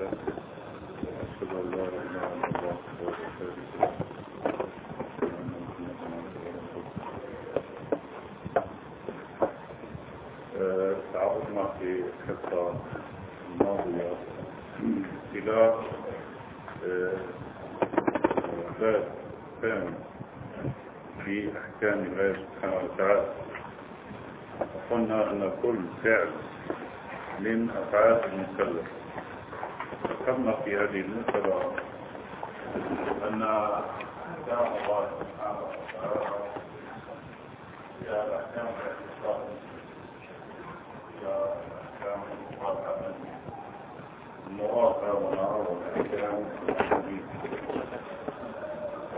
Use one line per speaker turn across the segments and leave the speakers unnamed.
أشهد أن لا إله إلا الله له وأن محمدا آه، تعرضنا في الحصة الماضية إلى باب ثاني في أحكام الله سبحانه وتعالى. وقلنا أن كل فعل من أفعال المكلف. ذكرنا في هذه المسألة أن أحكام الله سبحانه وتعالى هي أحكام الاعتصام هي أحكام المقاطعة المراقبة ونعرض الأحكام الحديث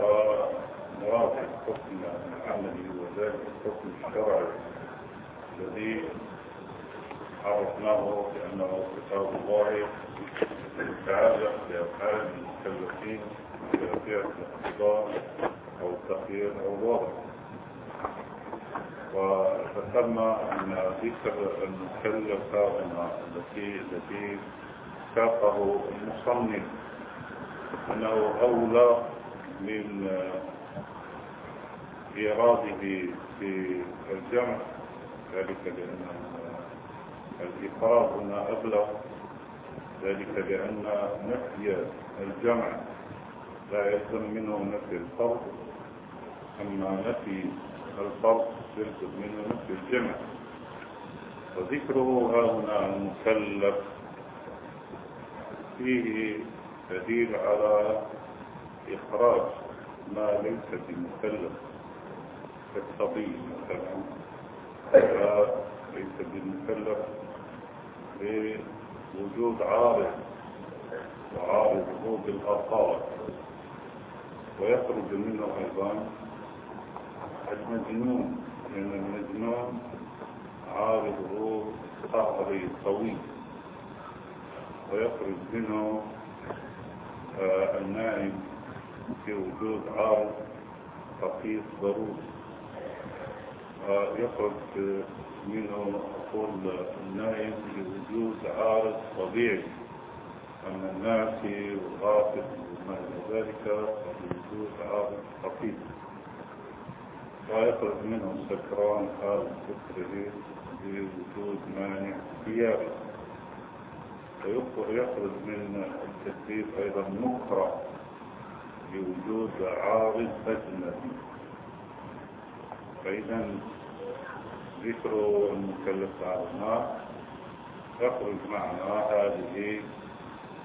ومراقب الحكم العملي وذلك الحكم الشرعي الذي عرفناه بأنه كتاب الله يتعلق بأفعال المكلفين بأفعال الاقتضاء أو التخيير أو الوضع وذكرنا أن ذكر المكلف هنا التي التي ساقه المصنف أنه أولى من إيراده في الجمع. ذلك لأن الإفراد هنا أبلغ ذلك لأن نفي الجمع لا يلزم منه نفي الفرد أما نفي الفرد يلزم منه نفي الجمع. وذكره ها هنا المكلف فيه دليل على إخراج ما ليس بمكلف كالصبي مثلا. ليس بالمكلف بوجود عارض وعارضه بالأصالة ويخرج منه أيضا المجنون لأن المجنون عارضه قهري طويل ويخرج منه آه النائم في وجود عارض خفيف ضروري. يخرج منه أقول النائم لوجود عارض طبيعي. أما الناسي والغافل وما إلى ذلك لوجود عارض خفيف ويخرج منه السكران حال سكره لوجود مانع ثيابي ويخرج من التكليف أيضا مكره لوجود عارض أجنبي. فإذا ذكر المكلف على النار يخرج معنا هذه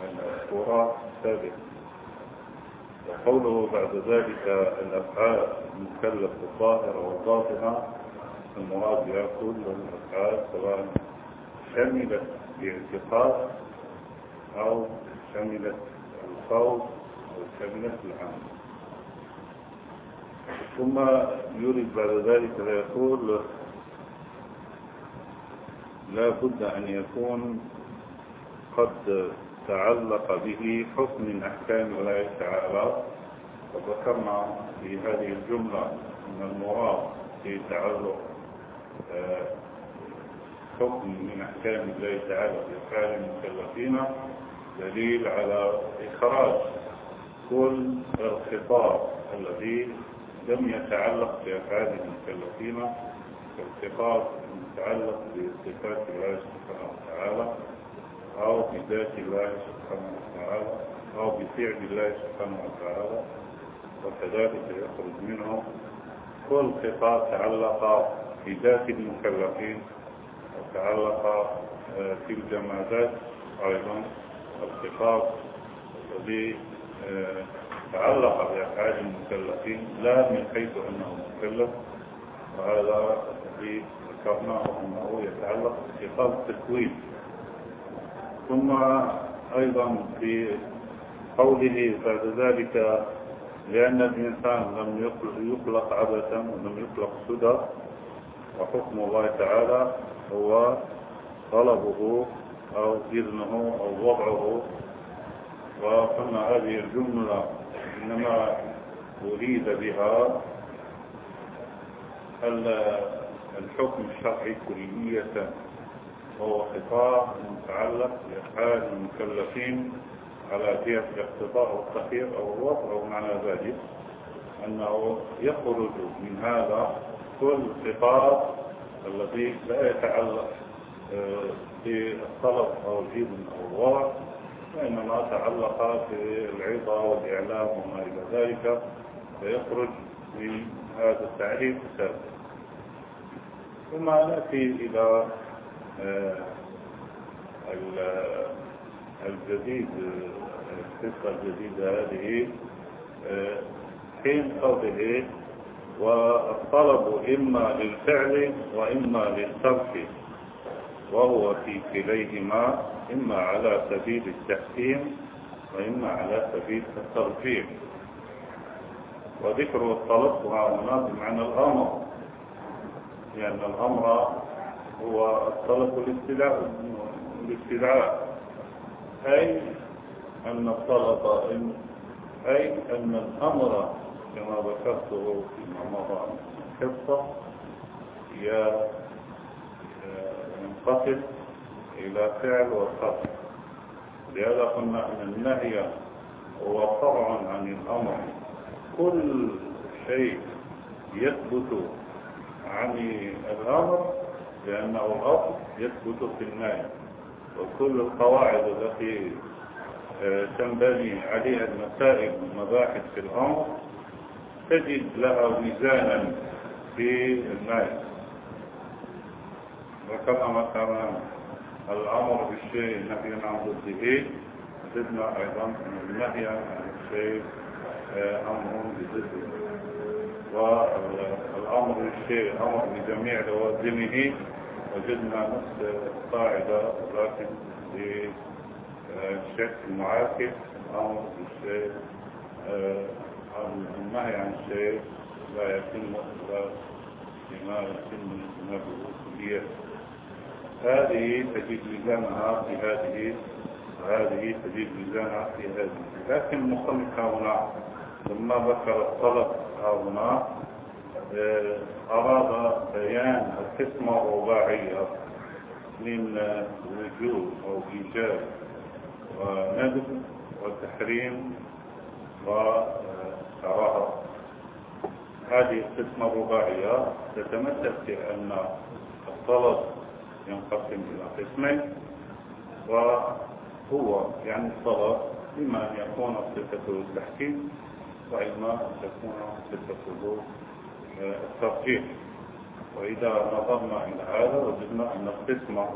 المذكورات السابقة. وقوله بعد ذلك الأفعال المكلف الظاهرة والباطنة المراد بها كل الأفعال سواء شملت باعتقاد أو شملت الخوف أو شملت العمل. ثم يريد بعد ذلك فيقول لا بد أن يكون قد تعلق به حكم من أحكام الله تعالى وذكرنا في هذه الجملة أن المراد في تعلق حكم من أحكام الله تعالى بأفعال المكلفين دليل على إخراج كل الخطاب الذي لم يتعلق بأفعال المكلفين كالخطاب المتعلق بصفات الله سبحانه وتعالى أو بذات الله سبحانه وتعالى أو بفعل الله سبحانه وتعالى وكذلك يخرج منه كل خطاب تعلق بذات المكلفين وتعلق في الجمادات أيضا الخطاب الذي تعلق بأفعال المكلفين لا من حيث أنه مكلف وهذا الذي ذكرناه أنه يتعلق بخطاب التكوين. ثم أيضا في قوله بعد ذلك لأن الإنسان لم يخلق عبثا ولم يخلق سدى وحكم الله تعالى هو طلبه أو إذنه أو وضعه وقلنا هذه الجملة إنما أريد بها الحكم الشرعي كلية وهو خطاب متعلق بأفعال المكلفين على جهة الاقتضاء والتخير أو الوضع أو معنى ذلك أنه يخرج من هذا كل خطاب الذي لا يتعلق آه، بالطلب أو الإذن أو الوضع. وإنما تعلق بالعظة والإعلام وما إلى ذلك فيخرج من هذا التعريف السابق. ثم نأتي إلى آه، الجديد القصة الجديدة هذه آه، حين قوله والطلب إما للفعل وإما للترك. وهو في كليهما إما على سبيل التحكيم وإما على سبيل الترجيح وذكر الطلب هنا بمعنى الأمر لأن الأمر هو الطلب الاستدعاء أي أن الطلب أي أن الأمر كما ذكرته فيما مضى القصة ينقسم إلى فعل وصف لهذا قلنا أن النهي هو فرع عن الأمر. كل شيء يثبت عن الأمر لأنه الأصل يثبت في النهي. وكل القواعد التي آه، تنبني عليها المسائل والمباحث في الأمر تجد لها وزانا في النهي. ذكرنا مثلا الأمر بالشيء نهي عن ضده زدنا أيضا النهي عن الشيء آه، أمر بضده والأمر بالشيء أمر بجميع لوازمه وجدنا نفس القاعدة لكن بالشكل المعاكس أمر بالشيء آه، النهي عن الشيء لا يتم إلا بما يتم اجتنابه كلية هذه تجد ميزانها في هذه وهذه تجد ميزانها في هذه. لكن المصنف هنا لما ذكر الطلب هنا آه، أراد بيان القسمة الرباعية من وجود أو إيجاب وندب وتحريم وكراهة هذه القسمة الرباعية تتمثل في أن الطلب ينقسم إلى قسمين وهو يعني الطلب إما أن يكون صفته التحكيم وإما أن تكون صفته الترجيح وإذا نظرنا إلى هذا وجدنا أن القسمة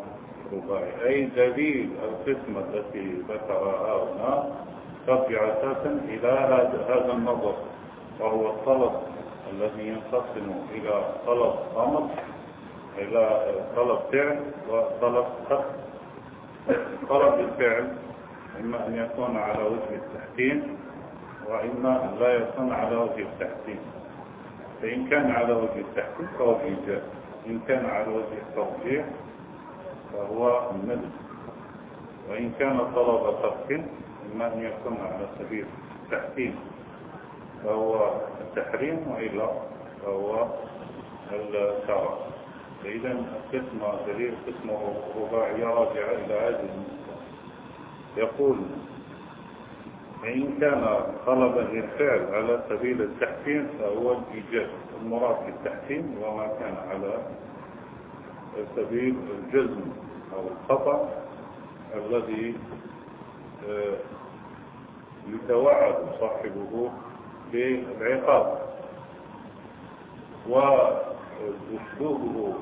رباعي أي دليل القسمة التي ذكرها هنا ترجع أساسا إلى هذا النظر وهو الطلب الذي ينقسم إلى طلب أمر طلب فعل وطلب خط طلب الفعل إما أن يكون على وجه التحسين وإما أن لا يكون على وجه التحسين فإن كان على وجه التحسين فهو الإيجاب إن كان على وجه الترجيح فهو الندب وإن كان طلب ترك إما أن يكون على سبيل التحسين فهو التحريم وإلا فهو الكراهة. فإذا القسمة دليل قسمة رباعية راجعة إلى هذه يقول فإن كان طلبا للفعل على سبيل التحسين فهو الإيجاب المراد بالتحسين وما كان على سبيل الجزم أو الخطأ الذي آه، يتوعد صاحبه بالعقاب. وأسلوبه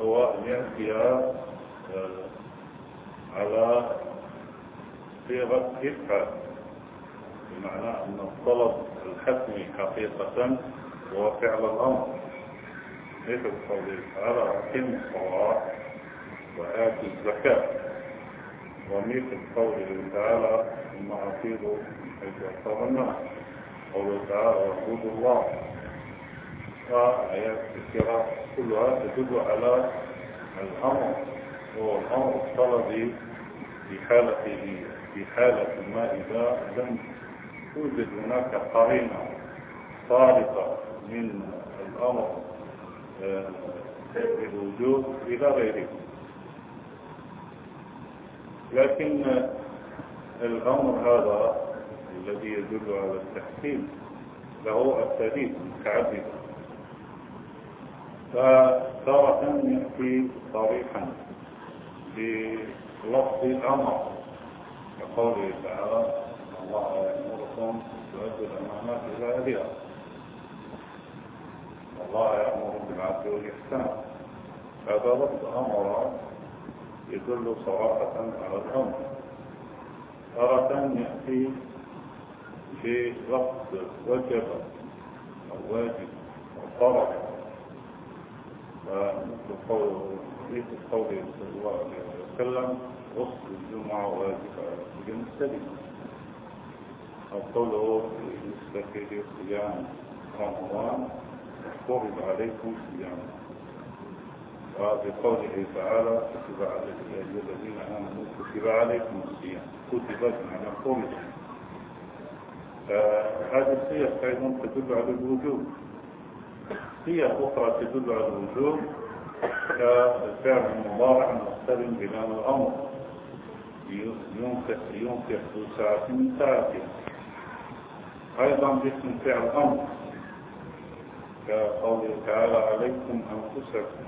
هو أن يأتي آه، على صيغة إفعال بمعنى أن الطلب الحتمي حقيقة هو فعل الأمر. مثل قوله تعالى أقم الصلاة وآتي الزكاة. ومثل قوله تعالى ثم أطيلوا حيث أصاب الناس قوله تعالى وعبود الله وآيات كثيرة كلها تدل على الأمر هو الأمر الطلبي في حالته في حالة ما إذا لم توجد هناك قرينة صارفة من الأمر بالوجود آه، إلى غيره. لكن الأمر هذا الذي يدل على التحكيم له أساليب متعددة. فتارة يأتي صريحا بلفظ الأمر كقوله تعالى الله يأمركم تؤدوا الأمانات إلى أهلها. الله يأمر بالعدل والإحسان. هذا لفظ أمر يدل صراحة على الأمر. تارة يأتي بلفظ وجب أو واجب أو فرض فمثل قوله صلى الله عليه وسلم غسل الجمعة وأجب على كل مسلم أو قوله بالنسبة لصيام رمضان فرض عليكم صيامه. وبقوله تعالى كتب أيها الذين آمنوا كتب عليكم الصيام. كتب بمعنى فرض فهذه الصيغ أيضا تدل على الوجوب. صيغ أخرى تدل على الوجوب كالفعل المضارع المستلم بناء الأمر. ينفق ينفق ذو ساعة من ساعته أيضا باسم فعل أمر. كقوله تعالى عليكم أنفسكم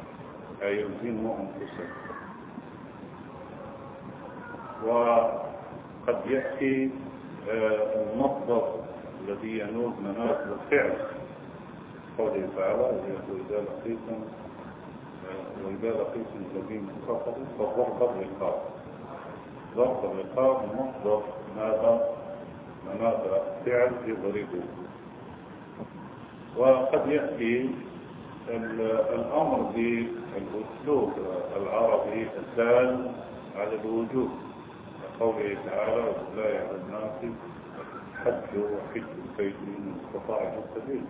أي يلزموا أنفسكم. وقد يأتي المصدر الذي ينوب مناسب الفعل. قوله تعالى وإذا لقيتم وإذا لقيتم الذين كفروا فضرب الرقاب. ضرب الرقاب مصدر ماذا؟ ماذا؟ فعل يضربه. وقد يأتي الأمر بالأسلوب العربي الدال على الوجوب. قوله تعالى لا على الناس حج وحج البيت من استطاع السبيل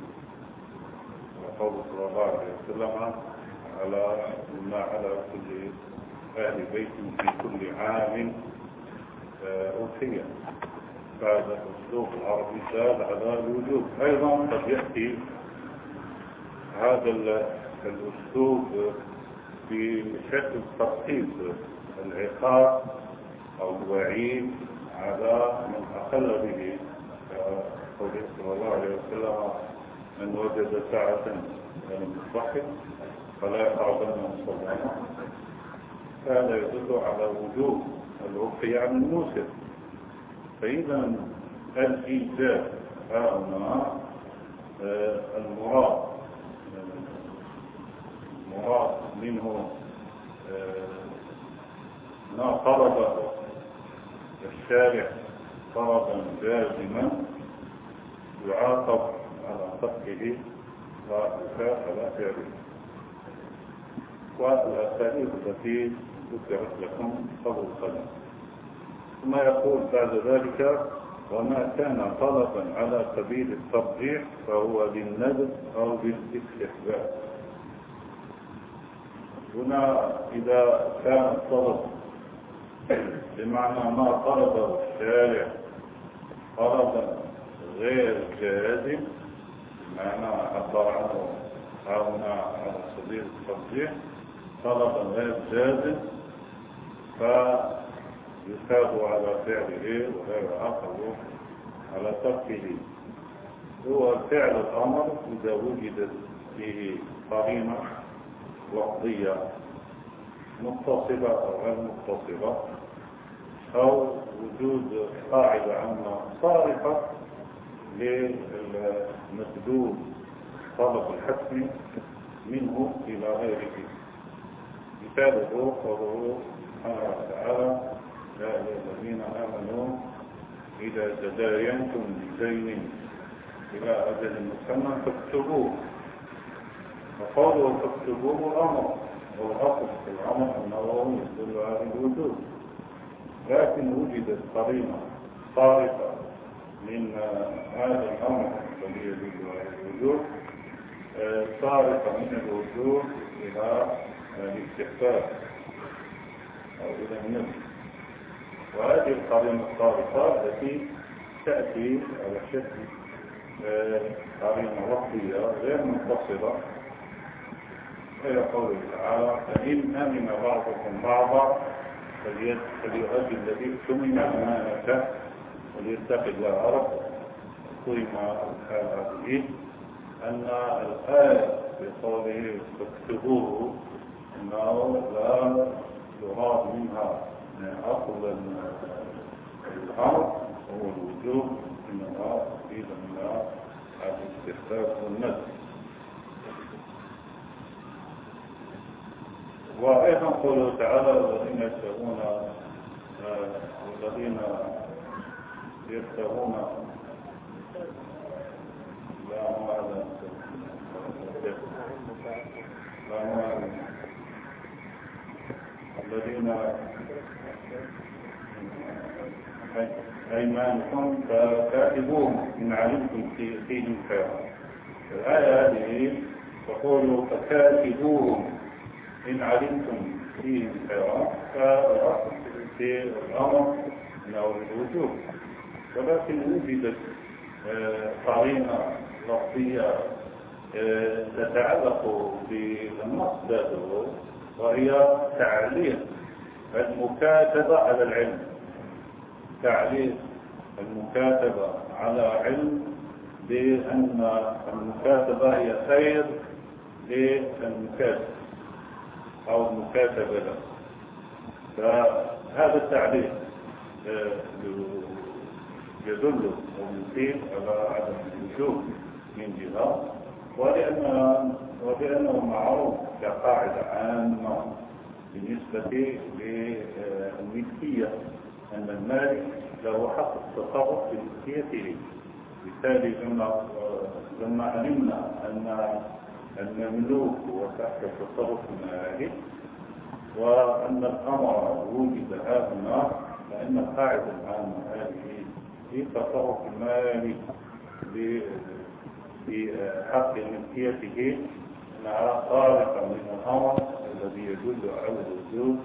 وقول صلى الله عليه وسلم على ما على كل أهل بيت في كل عام. أوفية فهذا الأسلوب العربي دال على الوجوب. أيضا قد يأتي هذا الأسلوب بشكل ترتيب العقاب أو الوعيد على من أقل به. قوله صلى الله عليه وسلم من وجد ساعة من الضحك فلا يقربن مصلانا هذا يدل على وجوب الوقي عن الموسر فإذا الإيجاب هنا المراد المراد منه ما طلبه الشارع طلبا جازما يعاقب على فعله والأساليب التي ذكرت لكم قبل قليل ثم يقول بعد ذلك وما كان طلبا على سبيل الترجيح فهو للندب أو للاستحباب. هنا إذا كان الطلب بمعنى ما طلبه الشارع طلبا غير جازم عبر عنه هنا على سبيل الترجيح طلبا غير جازم فيثاب على فعله ولا يعاقب على تركه. هو فعل الأمر إذا وجدت فيه قرينة لفظية متصلة أو غير متصلة أو وجود قاعدة عامة صارفة للمسدود طلب الحكم منه إلى غيره. مثاله قوله سبحانه وتعالى يا أيها الذين آمنوا إذا تداينتم بدين إلى أجل مسمى فاكتبوه. وقوله فاكتبوه أمر والأصل في الأمر أنه يدل على الوجود. لكن وجدت قرينة صارفة من هذا الأمر الذي يدل على الوجود صارفة من الوجود إلى الاستحباب أو إلى النفس. وهذه القرينة الصارفة التي تأتي على شكل قرينة وقتية غير منفصلة. هي قوله تعالى فإن أمن بعضكم بعضا فليؤدي الذي اؤتمن أمانته وليتقي الله ربه قيم الحال هذه أن الآية في قوله فاكتبوه أنه لا يراد منها أصل الأمر هو الوجوب إنما يريد منها الاستخفاف والنزل وأيضا قوله تعالى الذين يشترون الذين يشترون لا هذا لا الذين أيمانكم فكاتبوهم إن علمتم فيهم خيرا الآية هذه تقول فكاتبوهم إن علمتم فيهم خيرا فالأصل في الأمر أنه الوجوب ولكن وجدت قرينة لفظية تتعلق بالنص ذاته وهي تعليق المكاتبة على العلم. تعليق المكاتبة على علم بأن المكاتبة هي خير للمكاتب أو المكاتبة له. فهذا التعليق آه، يدل أو يفيد على عدم الوجود من جهة ولأن وبأنه معروف كقاعدة عامة بالنسبة للملكية أن المالك له حق التصرف في ملكيته بالتالي لما لما علمنا أن المملوك هو تحت التصرف المالك وأن الأمر وجد هنا فإن القاعدة العامة هذه في تصرف المالك بحق ملكيته انها خارقة من الأمر الذي يدل على الوجود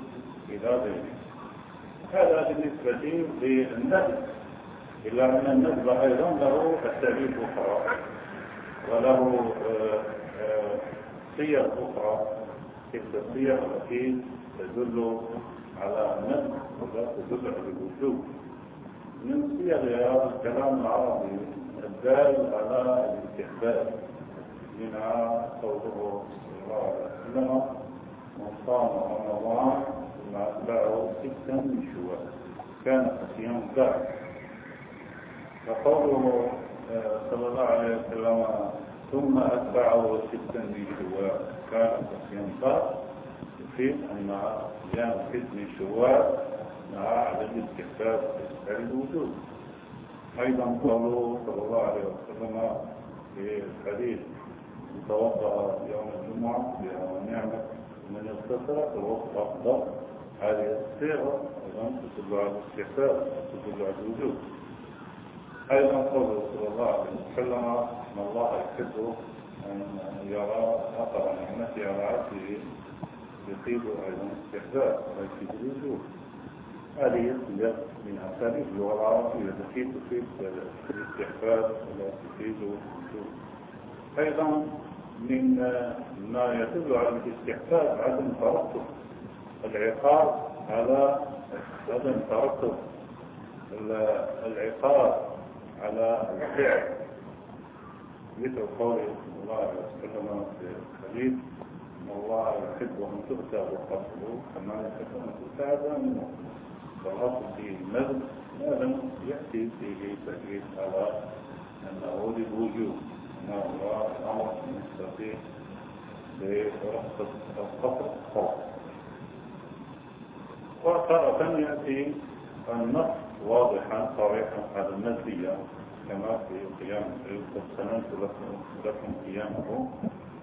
إلى ذلك. هذا بالنسبة للنسب إلا أن النسب أيضا له أساليب أخرى وله آه، آه، صيغ أخرى. تلك الصيغ التي تدل على النسب ولا تدل على الوجود من صيغ الكلام العربي الدال على الاستحباب منها قوله صلى الله عليه وسلم من صام رمضان ثم أتبعه ستا من شوال كان صيام بعد فقوله صلى الله عليه وسلم ثم أتبعه ستا من شوال كان صيام بعد يفيد أن صيام ست من شوال مع عدد الاستحباب الوجود أيضا قالوا صلى الله عليه وسلم في الحديث توضأ يوم الجمعة بنعمة من اغتسل فالوقت أفضل. هذه الصيغة أيضا تدل على الاستحباب تدل على الوجود. أيضا قوله صلى الله عليه وسلم أن الله يحب أن يرى أثر نعمته على عبده يفيد أيضا استحباب ويفيد الوجود. هذه الصيغ من أساليب اللغة العربية التي تفيد الاستحباب ولا تفيد الوجود أيضا من ما يدل على الاستحباب عدم ترتب العقاب على عدم ترتب العقاب على الفعل. مثل قول الله عليه وسلم في الحديث إن الله يحب أن تؤتى وقصده كما يحب أن تؤتى منه فالاصل في النذر ما لم يأتي فيه تاكيد على انه للوجوب انه الله أمر مستقيم برخصه القصر. الخاص وتارة يأتي النص واضحا صريحا على النسبية كما في قيام سننت لكم, قيامه.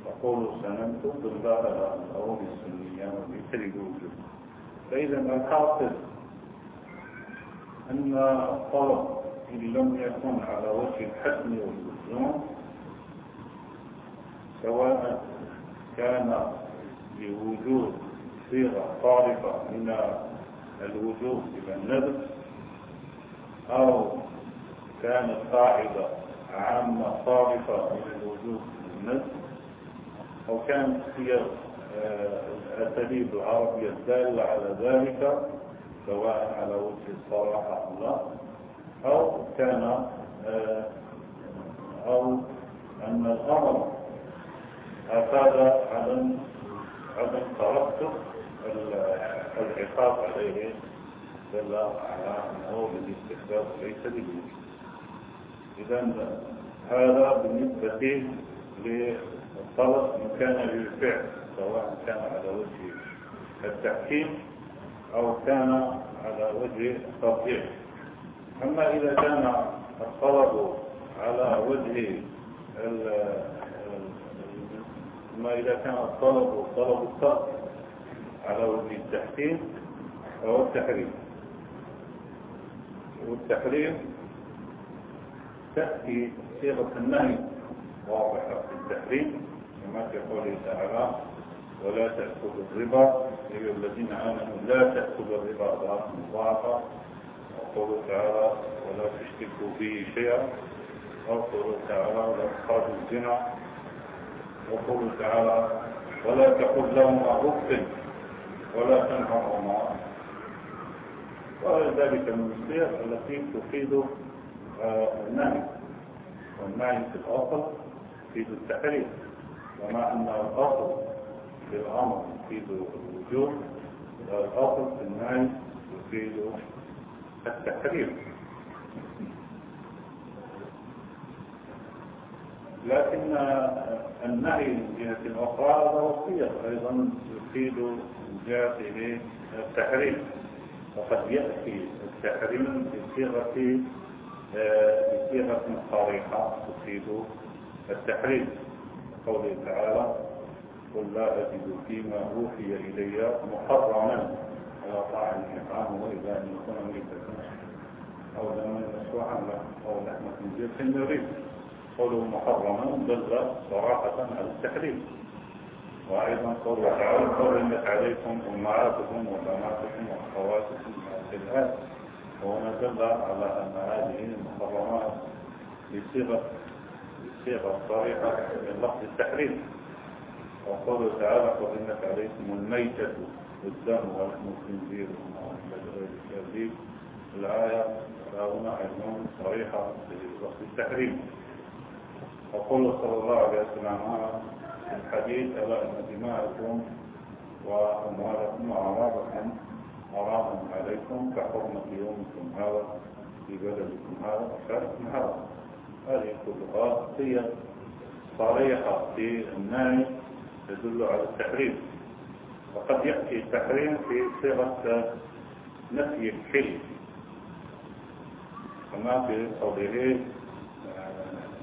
وقولوا سننت بالبارة أو بالسنية وبكل الوجود فإذا الحاصل أن الطلب إن لم يكن على وجه الحسن واللزوم سواء كان لوجود صيغة صارفة من الوجود إلى النذر أو كانت قاعدة عامة صارفة من الوجود للنذر أو كانت هي الأساليب العربية الدالة على ذلك سواء على وجه الصراحة أو لا أو كان آه، أو أن الأمر أفاد عدم عدم ترتب العقاب عليه دل على أنه بالاستخدام ليس بالوجود إذا هذا بالنسبة للطلب إن كان بالفعل سواء كان على وجه التحكيم أو كان على وجه التطبيق أما إذا كان الطلب على وجه أما إذا كان الطلب طلب الطلب على وجه التحكيم فهو التحريم. والتحريم تأتي صيغة النهي واضحة في التحريم كما في قوله تعالى ولا تأكلوا الربا. أيها الذين آمنوا لا تأكلوا الربا أضعافا مضاعفة وقوله تعالى ولا تشركوا به شيئا. وقوله تعالى ولا تخرجوا الزنا. وقوله تعالى ولا تقل لهما أف ولا تنهرهما وغير ذلك من الصيغ التي تفيد آه، النهي. والنهي في الأصل يفيد التحريم. ومع أن الأصل الأمر يفيد الوجوب الأصل في النهي يفيد التحريم. لكن النهي من جهة أخرى هذا وصية أيضا يفيد من جهة التحريم. وقد يأتي التحريم بصيغة بصيغة صريحة تفيد التحريم. قوله تعالى قل لا أجد فيما أوحي إلي محرما. على طاعم إطعامه إلا أن يكون ميتة أو دما مسوحا أو لحمة خنزير يريد قوله محرما دل صراحة على التحريم. وأيضا قوله تعالى حرمت عليكم أمهاتكم وبناتكم وأخواتكم في الآية وهنا دل على أن هذه المحرمات بصيغة بصيغة صريحة من لفظ التحريم. وقوله تعالى حرمت عليكم الميتة والدم ولحم الخنزير ذلك الآية هنا أيضا صريحة لفظ التحريم. وقوله صلى الله عليه وسلم في الحديث ألا إن دماءكم وأموالكم وأعراضكم حرام عليكم كحرمة يومكم هذا في بلدكم هذا وشارككم هذا. هذه كلها هي صريحة في النهي تدل على التحريم. وقد يأتي التحريم في صيغة نفي الحل. كما في قوله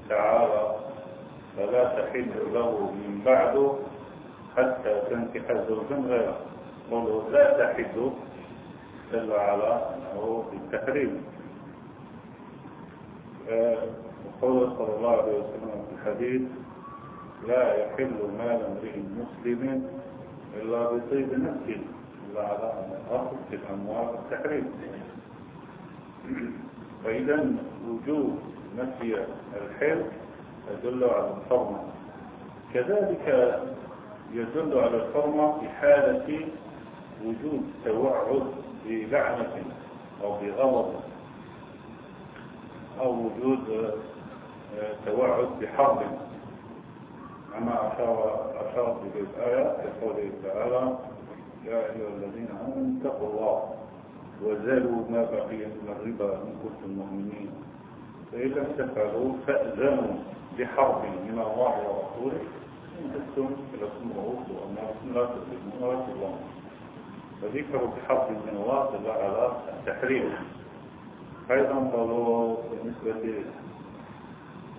تعالى فلا تحل له من بعد حتى تنكح زوجا غيره. قوله لا تحل دل على أنه بالتحريم. وقوله صلى الله عليه وسلم في الحديث لا يحل مال امرئ مسلم إلا بطيب نفسه. إلا على الأصل في الأموال التحريم فإذا وجود نفي الحل يدل على الحرمة كذلك يدل على الحرمة في حالة وجود توعد بلعنة أو بغضب أو وجود آه، توعد بحرب. كما أشار أشار في الآية في قوله تعالى يا أيها الذين آمنوا اتقوا الله وزالوا ما بقي من الربا إن كنتم مؤمنين. فإن لم تفعلوا فأذنوا بحرب من الله ورسوله إن كنتم لكم رؤوس وأماركم لا تظلمون ولا تظلمون. فذكروا بحرب من الله دل على التحريم أيضا قالوا بالنسبة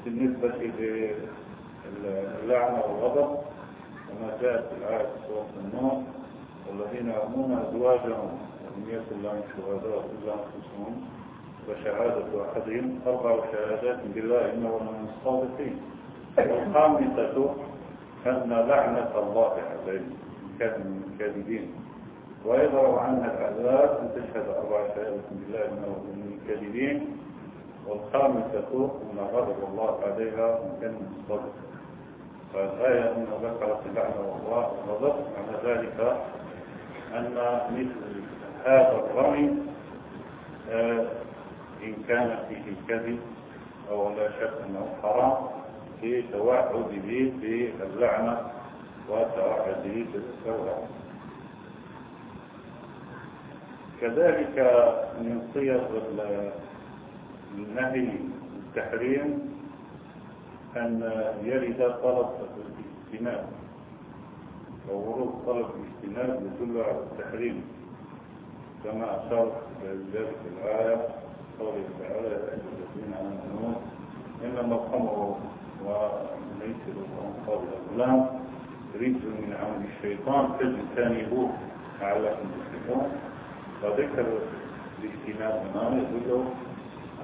بالنسبة للعنة والغضب وما جاءت في الآية في سورة النور. والذين يرمون أزواجهم ولم يكن لهم شهداء إلا أنفسهم وشهادة أحدهم أربع شهادات بالله إنه من الصادقين والخامسة أن لعنة الله عليهم كان من الكاذبين. ويضرب عنها العذاب أن تشهد أربع شهادات بالله إنه من الكاذبين. والخامسة أن غضب الله عليها إن كان من الصادقين فالآية أن ذكرت اللعنة والله والغضب معنى ذلك أن مثل هذا الرمي آه، إن كان فيه كذب أو لا شك أنه حرام في توعده باللعنة وتوعده بالسوء كذلك من صيغ النهي التحريم أن يرد طلب الاجتناب وورود طلب الاجتناب يدل على التحريم. كما أشار ذلك الآية قوله تعالى يا الذين آمنوا إنما الخمر والميسر والأنصار والأظلام رجل من عمل الشيطان فاجتنبوه لعلكم تفلحون. وذكر الاجتناب هنا يدل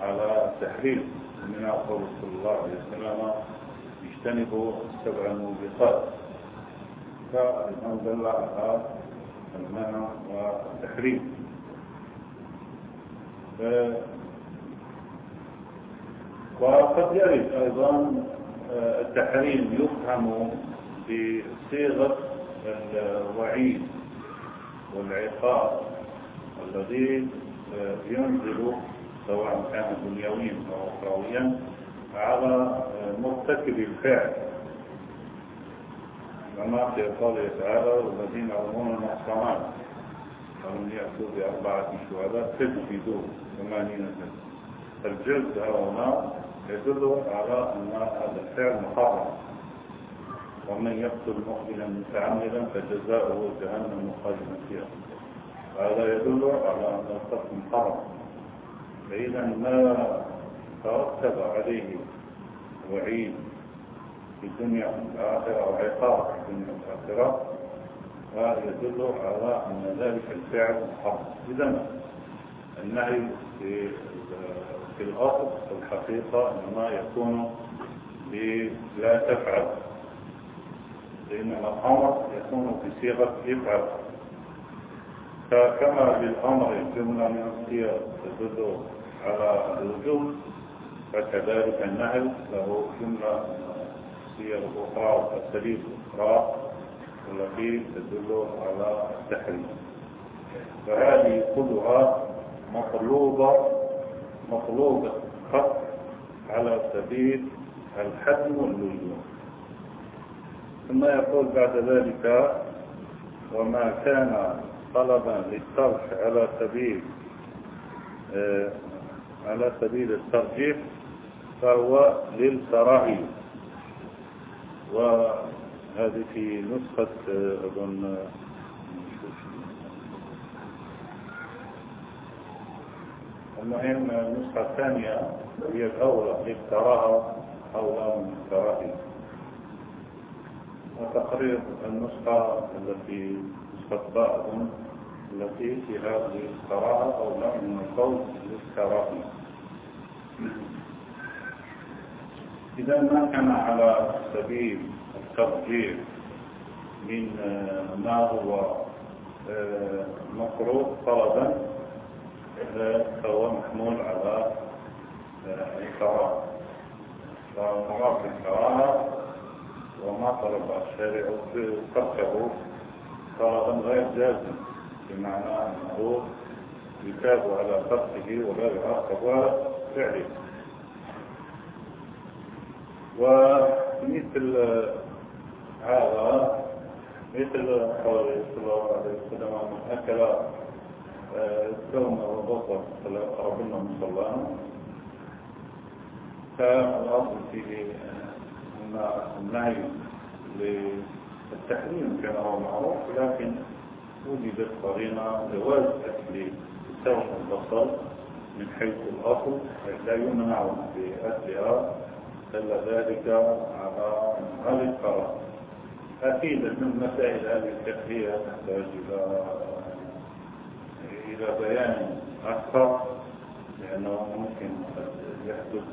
على التحريم. من قول صلى الله عليه وسلم اجتنبوا السبع الموبقات فالإمام دل على المنع والتحريم. وقد يرد أيضا آه، التحريم يفهم بصيغة الوعيد والعقاب الذي آه، ينزل سواء كان دنيويا أو أخرويا على مرتكب الفعل. كما في قوله تعالى والذين يرمون المحصنات ومن يأتوا بأربعة شهداء فاجلدوه ثمانين جلد الجلد هنا يدل على أن هذا الفعل محرم. ومن يقتل مؤمنا متعمدا فجزاؤه جهنم خالدا فيها. هذا يدل على أن القتل محرم. فإذا ما ترتب عليه وعيد في الدنيا والآخرة أو عقاب في الدنيا والآخرة هذا يدل على أن ذلك الفعل محرم. إذا النهي في في الأصل في الحقيقة إنما يكون لا تفعل لأن الأمر يكون بصيغة يفعل فكما بالأمر الجملة من الصيغ تدل على الوجوب فكذلك النهي له جملة صيغ أخرى وأساليب أخرى التي تدل على التحريم. فهذه كلها مطلوبة مطلوبة خط على سبيل الحجم واللزوم. ثم يقول بعد ذلك وما كان طلبا للصرف على سبيل آه، على سبيل الترجيح فهو للكراهية وهذه في نسخة أظن المهم النسخة الثانية هي الأولى للكراهة أولى من الكراهية وتقرير النسخة التي نسخة بعض التي فيها للكراهة أولى من القول للكراهية. إذا ما كان على سبيل الترجيح من ما هو آه، مكروه فرضا فهو محمول على آه، الكراهة فمراد الكراهة وما طلب الشارع تركه فرضا غير جازم. بمعنى أنه يتاب على تركه ولا يعاقب فعله. ومثل هذا مثل قوله صلى الله عليه وسلم من أكل الثوم وبطر فلا يقربن مصلانا فالأصل فيه أن النهي للتحريم كما هو معروف لكن وجدت قرينة جواز أكل الثوم والبصل من حيث الأصل لا يمنع بأكلها إلا ذلك على هذه القرار. أكيد من مسائل هذه الفقهية تحتاج إلى إلى بيان أكثر لأنه ممكن يحدث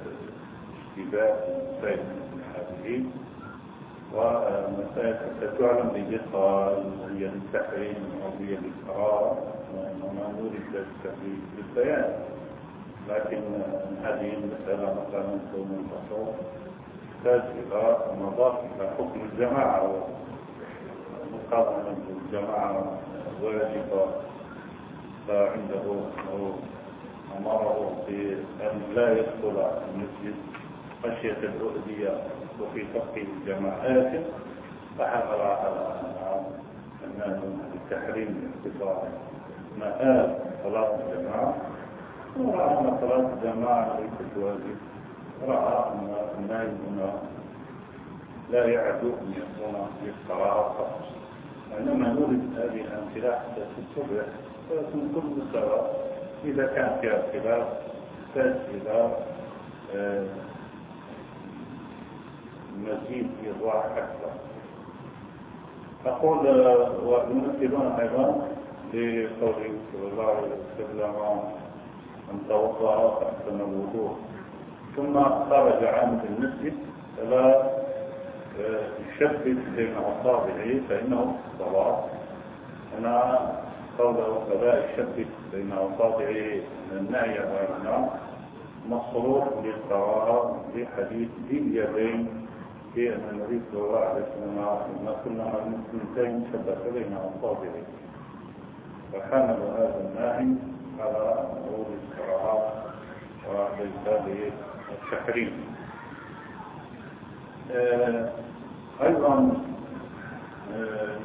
اشتباه مسائل من ومسائل حتى تعلم بدقة هي للتحريم أو هي للقرار وإنما نريد ذلك بالبيان. لكن هذه المسألة مثلا كون البشر تحتاج إلى نظر إلى حكم الجماعة مقارنة بالجماعة واجبة فعنده أنه أمره بأن لا يدخل المسجد خشية الرؤية. وفي فقه الجماعات فحمل على الناس بالتحريم اختصار مآل صلاة الجماعة. ورأى أن صلاة الجماعة ليست واجب رأى أن النائم هنا لا يعد أن يكون للصلاة فقط. إنما نريد هذه الأمثلة حتى تتبع فيكون كل صلاة إذا كان فيها خلاف فإذا مزيد إيضاح أكثر. أقول ويمثلون أيضا لقوله صلى الله عليه وسلم أن توضأ فأحسن الوضوء. ثم خرج عن المسجد فلا يشبك بين أصابعه فإنه صلاة أنا قوله فلا يشبك بين أصابعه من النعي والنعم مصروف للقراءة في حديث ذي اليدين. في أن النبي صلى الله عليه وسلم ما كنا المسلمتين شبك بين أصابعه فحمل هذا الناهي على ورود القراءات وليس التحريم آه، أيضا آه،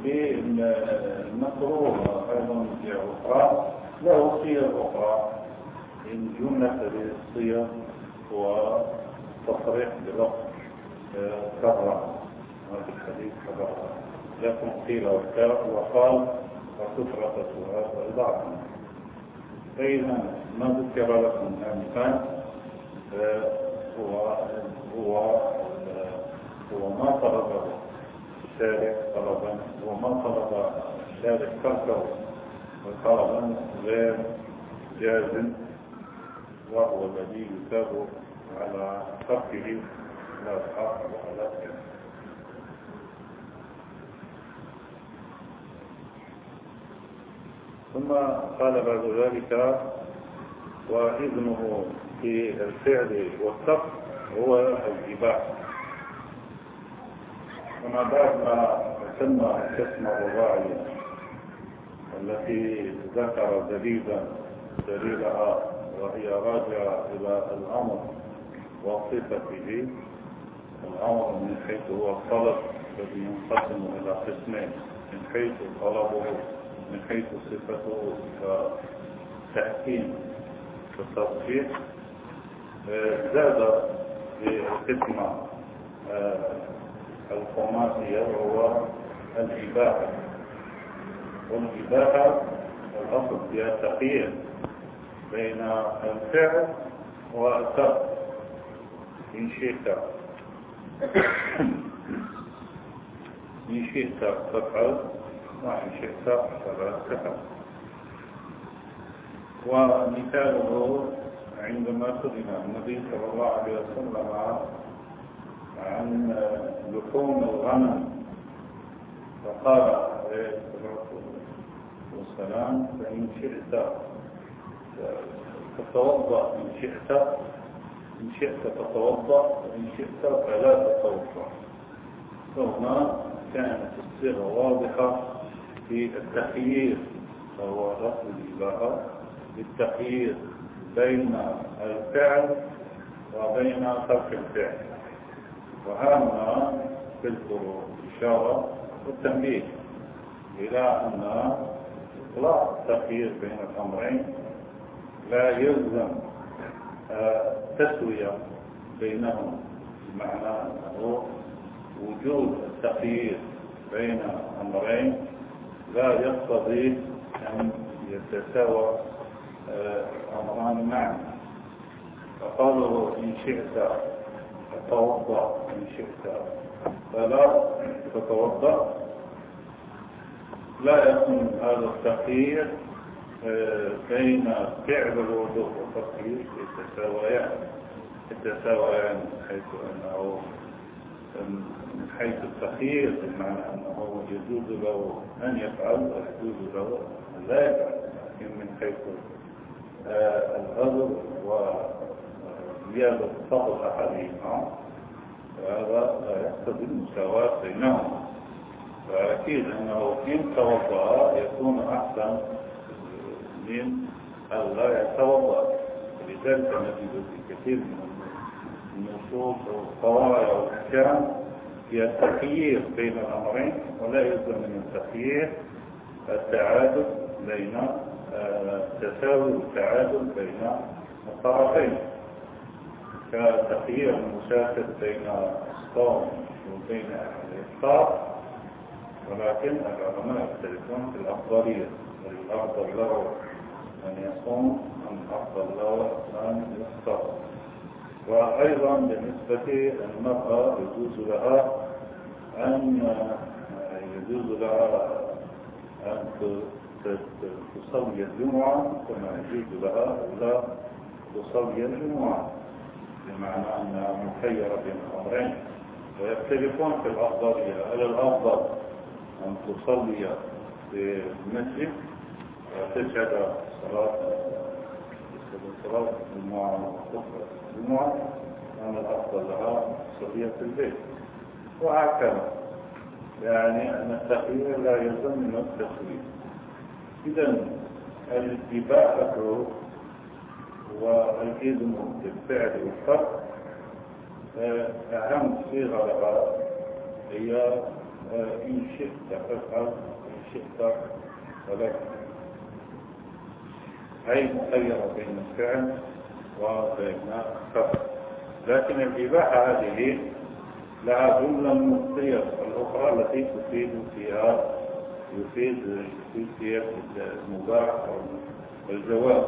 أيضا في أخرى له صيغ أخرى. إن جملة للصيغ وتصريح بلفظ. آه، كرة في الحديث كرة لكن قيل وقال وكثرة السؤال والبعض. فإذا ما ذكر لكم آنفا هو هو هو ما طلبه الشارع طلبا وما طلب الشارع تركه طلبا غير جازم وهو الذي يثاب على تركه. ثم قال بعد ذلك وإذنه في الفعل والترك هو الإباحة وما بعد ما تسمى القسم الرباعي التي ذكر دليلا دليلها وهي راجعة إلى الأمر وصفته الأمر من حيث هو الطلب الذي ينقسم إلى قسمين. من حيث طلبه من حيث صفته كتحكيم كتصفيح زاد في القسمة الخماسية وهو الإباحة. والإباحة الأصل فيها تخيير بين الفعل والترك. إن شئت. إن شئت تفعل وإن شئت فلا تفعل. ومثاله عندما سئل النبي صلى الله عليه وسلم عن لحوم الغنم فقال عليه الصلاة والسلام فإن شئت تتوضأ إن شئت إن شئت تتوضأ وإن شئت فلا تتوضأ. فهنا كانت الصيغة واضحة في التخيير فهو رفض الإباحة بالتخيير بين الفعل وبين ترك الفعل. وهذا في الفروع إشارة والتنبيه إلى أن إطلاق التخيير بين الأمرين لا يلزم تسوية بينهم بمعنى أنه وجود التخيير بين أمرين لا يقتضي أن يتساوى أمران معا. فقالوا إن شئت تتوضأ إن شئت فلا تتوضأ. لا يكون هذا التخيير بين فعل الوضوء والتخيير يتساويان يتساويان حيث أنه من حيث التخيير بمعنى أنه يجوز له أن يفعل ويجوز له أن لا يفعل لكن من حيث الغضب وزيادة فضل أحدهما فهذا لا يقتضي المساواة بينهما. فأكيد أنه إن توضأ يكون أحسن المسلمين ألا يتوضأ. لذلك نجد في كثير من النصوص والقواعد والأحكام هي التخيير بين الأمرين ولا يلزم من التخيير التعادل بين التساوي والتعادل بين الطرفين. كتخيير المسافر بين الصوم وبين الإفطار ولكن العلماء يختلفون في الأفضلية. الأفضل له أن يصوم أم أفضل له أن يفطر وأيضا بالنسبة للمرأة يجوز لها أن يجوز لها أن تصلي الجمعة كما يجوز لها لا تصلي الجمعة بمعنى أنها مخيرة بين الأمرين. ويختلفون في الأفضلية هل الأفضل أن تصلي في المسجد وتشهد صلاة صلاة الجمعة الأفضل لها تصلي في البيت. وهكذا. يعني أن التخيير لا يلزم من التخيير إذا الاتباع والإذن بالفعل والفرق أهم صيغة لها هي إن شئت فافعل إن شئت فلك. أي مخيرة بين الفعل وبين الفرق لكن الإباحة هذه لها جملة الصيغ الأخرى التي تفيد فيها يفيد يفيد فيها المباح والجواز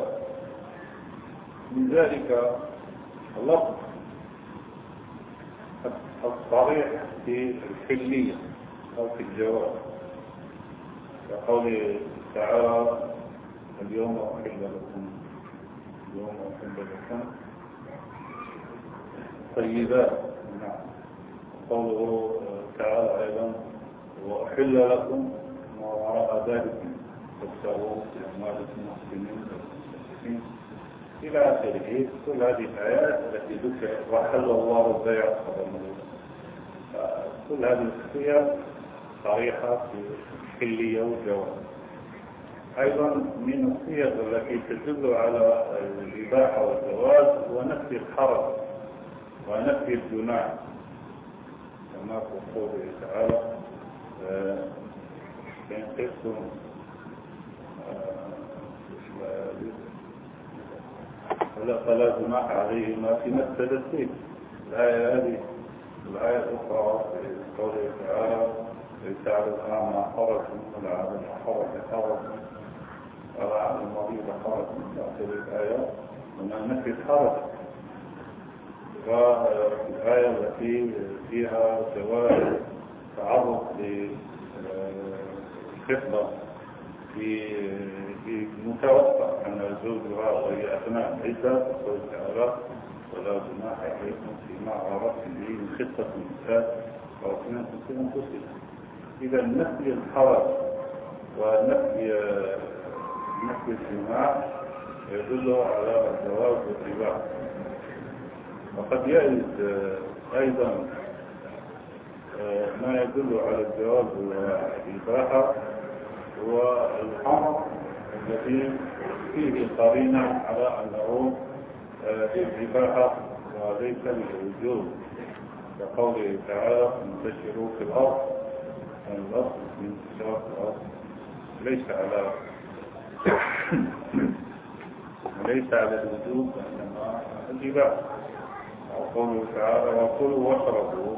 من ذلك اللفظ الصريح في الحلية أو في الجواز كقوله تعالى اليوم أحل لكم اليوم أحل لكم طيبات نعم. قوله تعالى أيضا وأحل لكم ما وراء ذلك تبتغوا في أموالكم المسلمين إلى آخره. كل هذه الآيات التي ذكرت وحل الله البيع كل هذه الصيغ صريحة في الحلية والجواز أيضا من الصيغ التي تدل على الإباحة والجواز هو نفي الحرج ونفي الجناح. كما في قوله تعالى فإن خفتم فلا فلا جناح عليهما فيما به الآية هذه الآية الأخرى في قوله تعالى ليس على الأعمى حرج ولا على الحرج حرج. ولا على المريض حرج من آخر الآية وما نفي الحرج والآية التي فيها جواز تعرض للخطبة في في متوسط أن زوجها وهي أثناء العدة قول تعالى ولا جناح عليكم فيما عرفتم به من خطة النساء أو في أنفسهم إذا نفي الحرج ونفي الجماع يدل على الجواز والرباع وقد يرد أيضا ما يدل على الجواز والإباحة هو الأمر الذي فيه قرينة على أنه للإباحة وليس للوجود. كقوله تعالى انتشروا في الأرض. الأرض من انتشار الأرض. ليس على ليس على الوجود إنما الإباحة وقوله تعالى وكلوا واشربوا.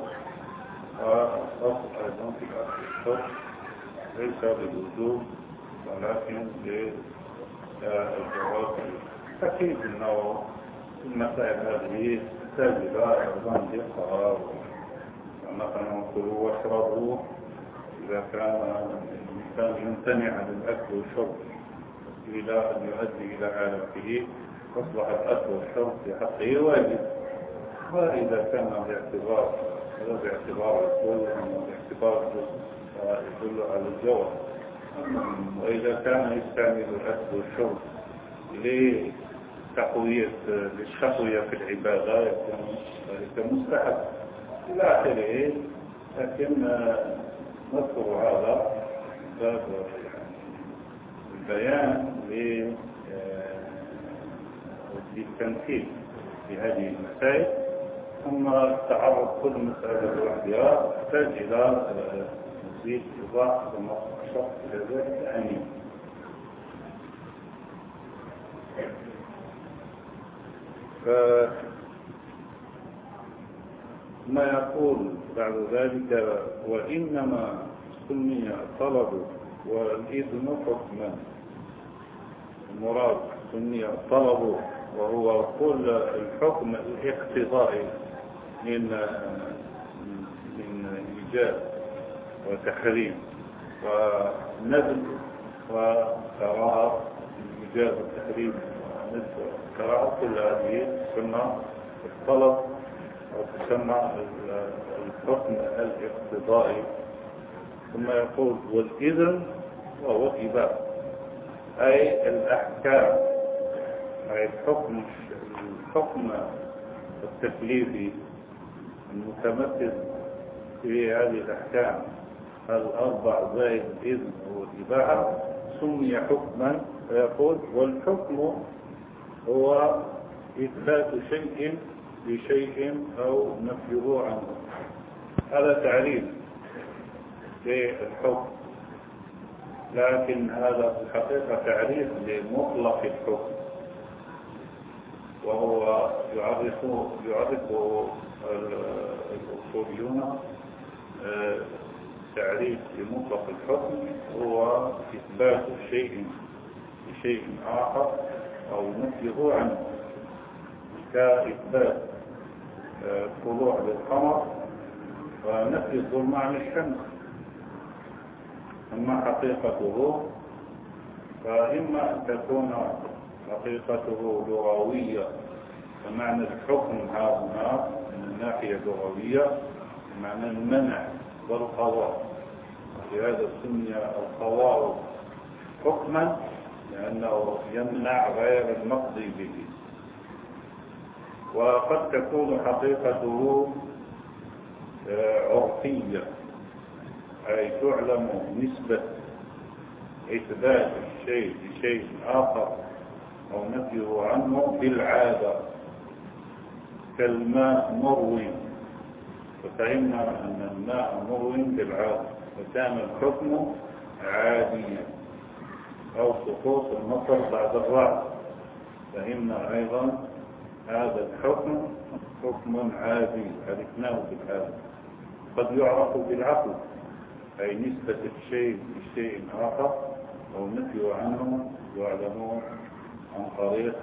والأصل أيضا في الأرض. الشرب ليس للوجود ولكن للجواز أكيد أنه المسائل هذه إلى أيضا دقة. مثلا كلوا واشربوا. إذا كان الإنسان يمتنع عن الأكل والشرب إلى أن يؤدي إلى عالمه أصبح الأكل والشرب في حقه واجب وإذا كان باعتبار هذا باعتبار الكل باعتبار يدل على الجوع وإذا كان يستعمل الأكل والشرب لتقوية للتقوية في العبادة يكون ذلك مستحب. إلى آخره لكن نذكر هذا باب البيان. للتمثيل في هذه المسائل ثم تعرض كل مسألة لوحدها تحتاج إلى مزيد إيضاح ومشق إلى ذلك أمين ما يقول بعد ذلك وإنما سمي الطلب والإذن حكما المراد سمي الطلب وهو كل الحكم الاقتضائي من من إيجاب وتحريم. ونزل وكراهة إيجاب التحريم ونزل وكراهة كل هذه تسمى الطلب وتسمى الحكم الاقتضائي ثم يقول والإذن وهو إباء. أي الأحكام. أي الحكم الحكم التكليفي المتمثل في هذه الأحكام. الأربع زائد الإذن والإباحة سمي حكما فيقول والحكم هو إثبات شيء لشيء أو نفيه عنه. هذا تعريف للحكم. لكن هذا في الحقيقة تعريف لمطلق الحكم. وهو يعرفه يعرفه الأصوليون آه، تعريف لمطلق الحكم هو إثبات شيء لشيء آخر أو نفيه عنه. كإثبات آه، طلوع للقمر ونفي الظلم عن الشمس أما حقيقته فإما أن تكون حقيقته لغوية فمعنى الحكم هنا من الناحية اللغوية معنى المنع والقضاء لهذا سمي القضاء حكما لأنه يمنع غير المقضي به. وقد تكون حقيقته آه، عرفية. أي تعلم نسبة إثبات الشيء لشيء آخر أو نفيه عنه بالعادة كالماء مروي ففهمنا أن الماء مروي بالعادة فكان الحكم عاديا أو سقوط المطر بعد الرعد. فهمنا أيضا هذا الحكم حكم عادي عرفناه بالعادة. قد يعرف بالعقل. أي نسبة الشيء لشيء آخر أو نفي عنه يعلم عن طريق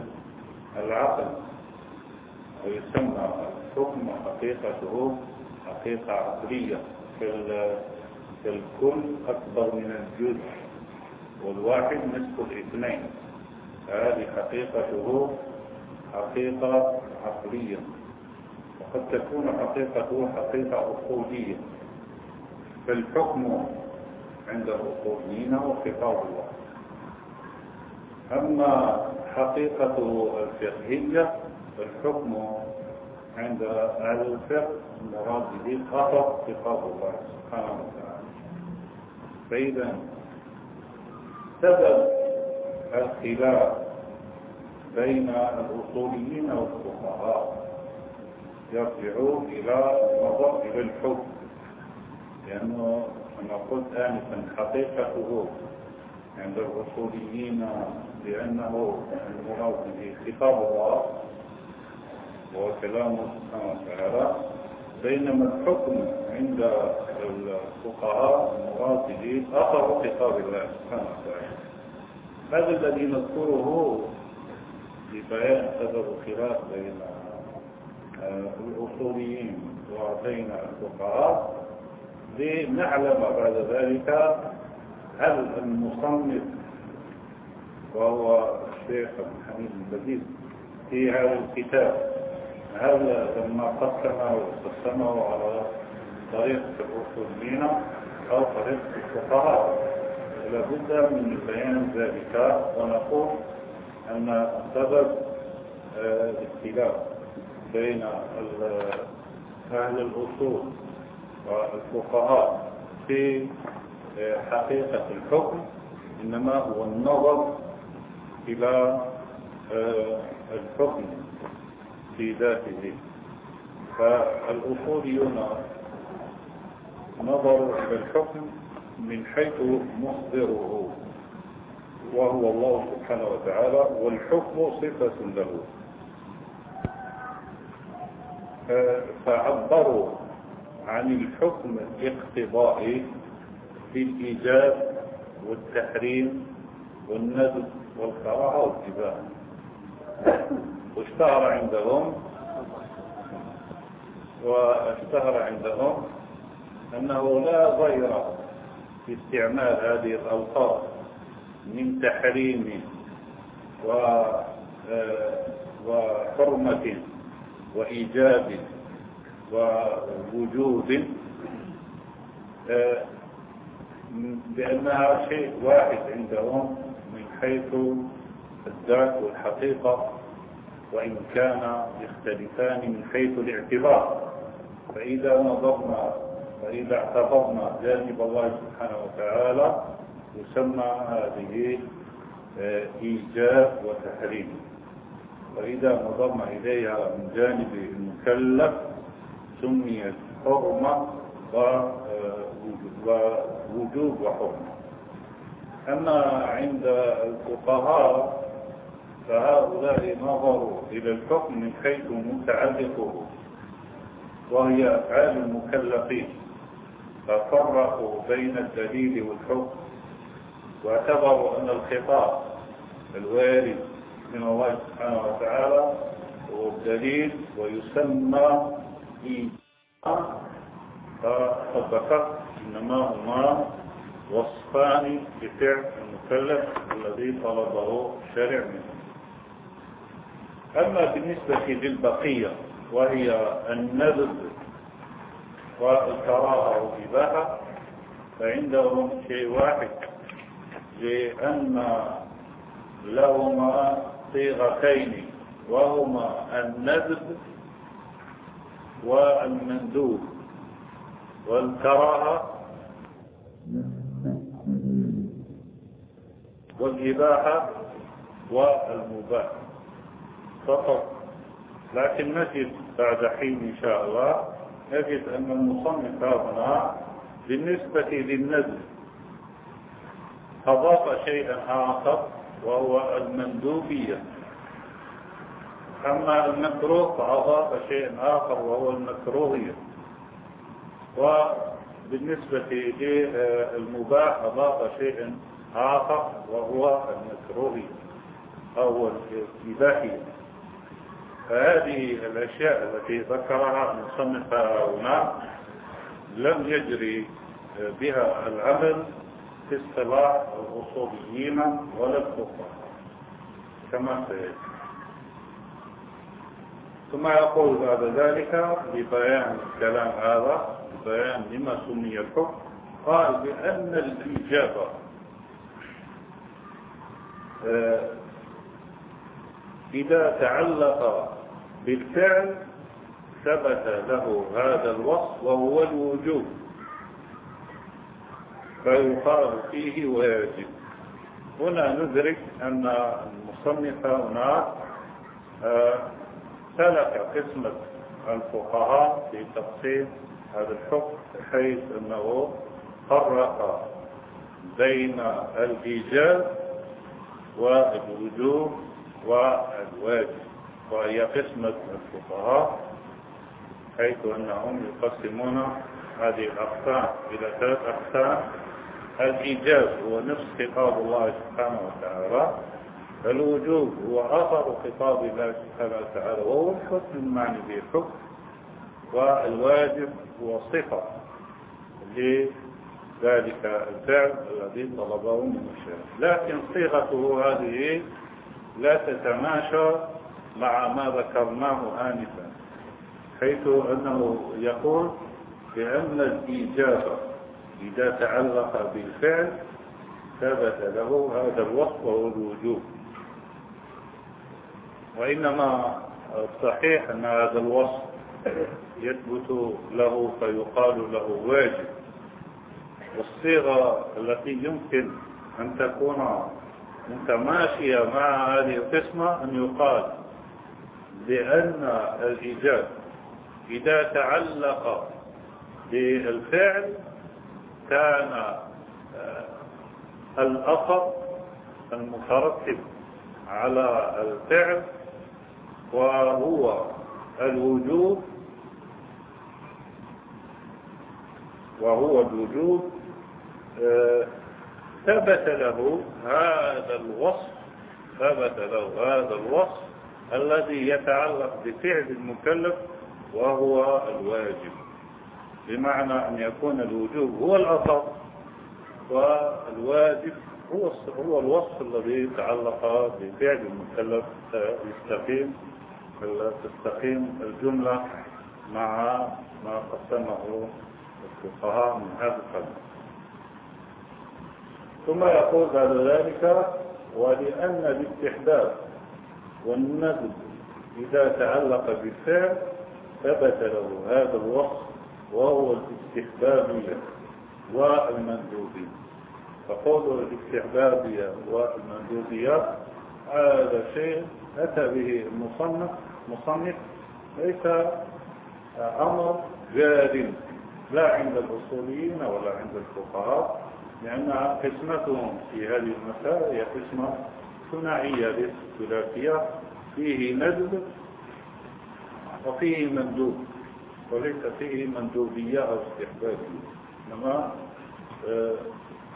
العقل. ويسمى الحكم حقيقته حقيقة عقلية كالكل أكبر من الجزء. والواحد نصف الاثنين. هذه حقيقته حقيقة عقلية. وقد تكون حقيقته حقيقة أصولية فالحكم عند الأصوليين هو خطاب الله. أما حقيقته الفقهية فالحكم عند أهل الفقه المراد به خطب خطاب الله سبحانه وتعالى. فإذا سبب الخلاف بين الأصوليين والفقهاء يرجعون إلى النظر إلى الحكم. لأنه كما قلت آنفا حقيقته عند الرسوليين لأنه المراد به خطاب الله وهو كلامه سبحانه وتعالى. بينما الحكم عند الفقهاء المراد به أثر خطاب الله سبحانه وتعالى. هذا الذي نذكره لبيان سبب الخلاف بين الأصوليين وبين الفقهاء. لنعلم بعد ذلك هل المصنف وهو الشيخ حميد البديل في هذا الكتاب هل لما قسمه قسمه على طريقة الأصوليين أو طريقة الفقهاء لابد من بيان ذلك ونقول أن سبب آه، الاختلاف بين أهل الأصول والفقهاء في حقيقة الحكم إنما هو النظر إلى آه، الحكم في ذاته. فالأصوليون نظروا إلى الحكم من حيث مصدره وهو الله سبحانه وتعالى والحكم صفة له. فعبروا عن الحكم الاقتضائي في الإيجاب والتحريم والندب والكراهة والاتباع واشتهر عندهم واشتهر عندهم أنه لا غير في استعمال هذه الألفاظ من تحريم آه، وحرمة وإيجاب ووجود بأنها شيء واحد عندهم من حيث الذات والحقيقة وإن كان يختلفان من حيث الاعتبار. فإذا نظرنا فإذا اعتبرنا جانب الله سبحانه وتعالى يسمى هذه آه، إيجاب وتحريم. وإذا نظرنا إليها من جانب المكلف سميت حرمة ووجوب وحرمة أما عند الفقهاء فهؤلاء نظروا إلى الحكم من حيث متعلقه وهي أفعال المكلفين ففرقوا بين الدليل والحكم واعتبروا أن الخطاب الوارد من الله سبحانه وتعالى هو الدليل ويسمى ذكرت إنما هما وصفان بفعل المكلف الذي طلبه الشارع منه أما بالنسبة للبقية وهي النذب والكراهة والإباحة فعندهم شيء واحد لأن لهما صيغتين وهما الندب والمندوب. والكراهة. والإباحة. والمباح. فقط. لكن نجد بعد حين إن شاء الله نجد أن المصنف هنا بالنسبة للنزل أضاف شيئا آخر وهو المندوبية. أما المكروه فأضاف شيء آخر وهو المكروهية. وبالنسبة للمباح أضاف شيء آخر وهو المكروهية أو الإباحية. فهذه الأشياء التي ذكرها المصنف هنا لم يجري بها العمل في اصطلاح الأصوليين ولا الفقهاء كما سيأتي. ثم يقول بعد ذلك ببيان الكلام هذا ببيان لما سمي الحكم قال بأن الإجابة آه، إذا تعلق بالفعل ثبت له هذا الوصف وهو الوجوب فيقال فيه ويجب. هنا ندرك أن المصنف هنا آه، سلك قسمة الفقهاء في تقسيم هذا الحكم بحيث أنه فرق بين الإيجاب والوجوب والواجب وهي قسمة الفقهاء حيث أنهم يقسمون هذه الأقسام إلى ثلاث أقسام. الإيجاب هو نفس خطاب الله سبحانه وتعالى الوجوب هو أثر خطاب الله سبحانه وتعالى وهو الحكم المعني به الحكم والواجب هو صفة لذلك الفعل الذي طلبه من الشارع لكن صيغته هذه لا تتماشى مع ما ذكرناه آنفا حيث أنه يقول بأن الإيجاب إذا تعلق بالفعل ثبت له هذا الوصف وهو الوجوب. وإنما الصحيح أن هذا الوصف يثبت له فيقال له واجب. والصيغة التي يمكن أن تكون متماشية مع هذه القسمة أن يقال بأن الإيجاب إذا تعلق بالفعل كان آه، الأثر المترتب على الفعل وهو الوجود وهو الوجود آه، ثبت له هذا الوصف ثبت له هذا الوصف الذي يتعلق بفعل المكلف وهو الواجب. بمعنى أن يكون الوجوب هو الأثر والواجب هو هو الوصف الذي تعلق بفعل المكلف يستقيم. تستقيم الجملة مع ما قسمه الفقهاء من هذا القدر ثم يقول بعد ذلك ولأن الاستحباب والندب إذا تعلق بالفعل ثبت له هذا الوصف وهو الاستحبابية والمندوبية فقول الاستحبابية والمندوبية هذا شيء أتى به المصنف مصنف ليس أمر جاد لا عند الأصوليين ولا عند الفقهاء لأن قسمتهم في هذه المسائل هي قسمة ثنائية ليست ثلاثية فيه ندب وفيه مندوب وليس فيه مندوبية أو استحبابية. إنما آه،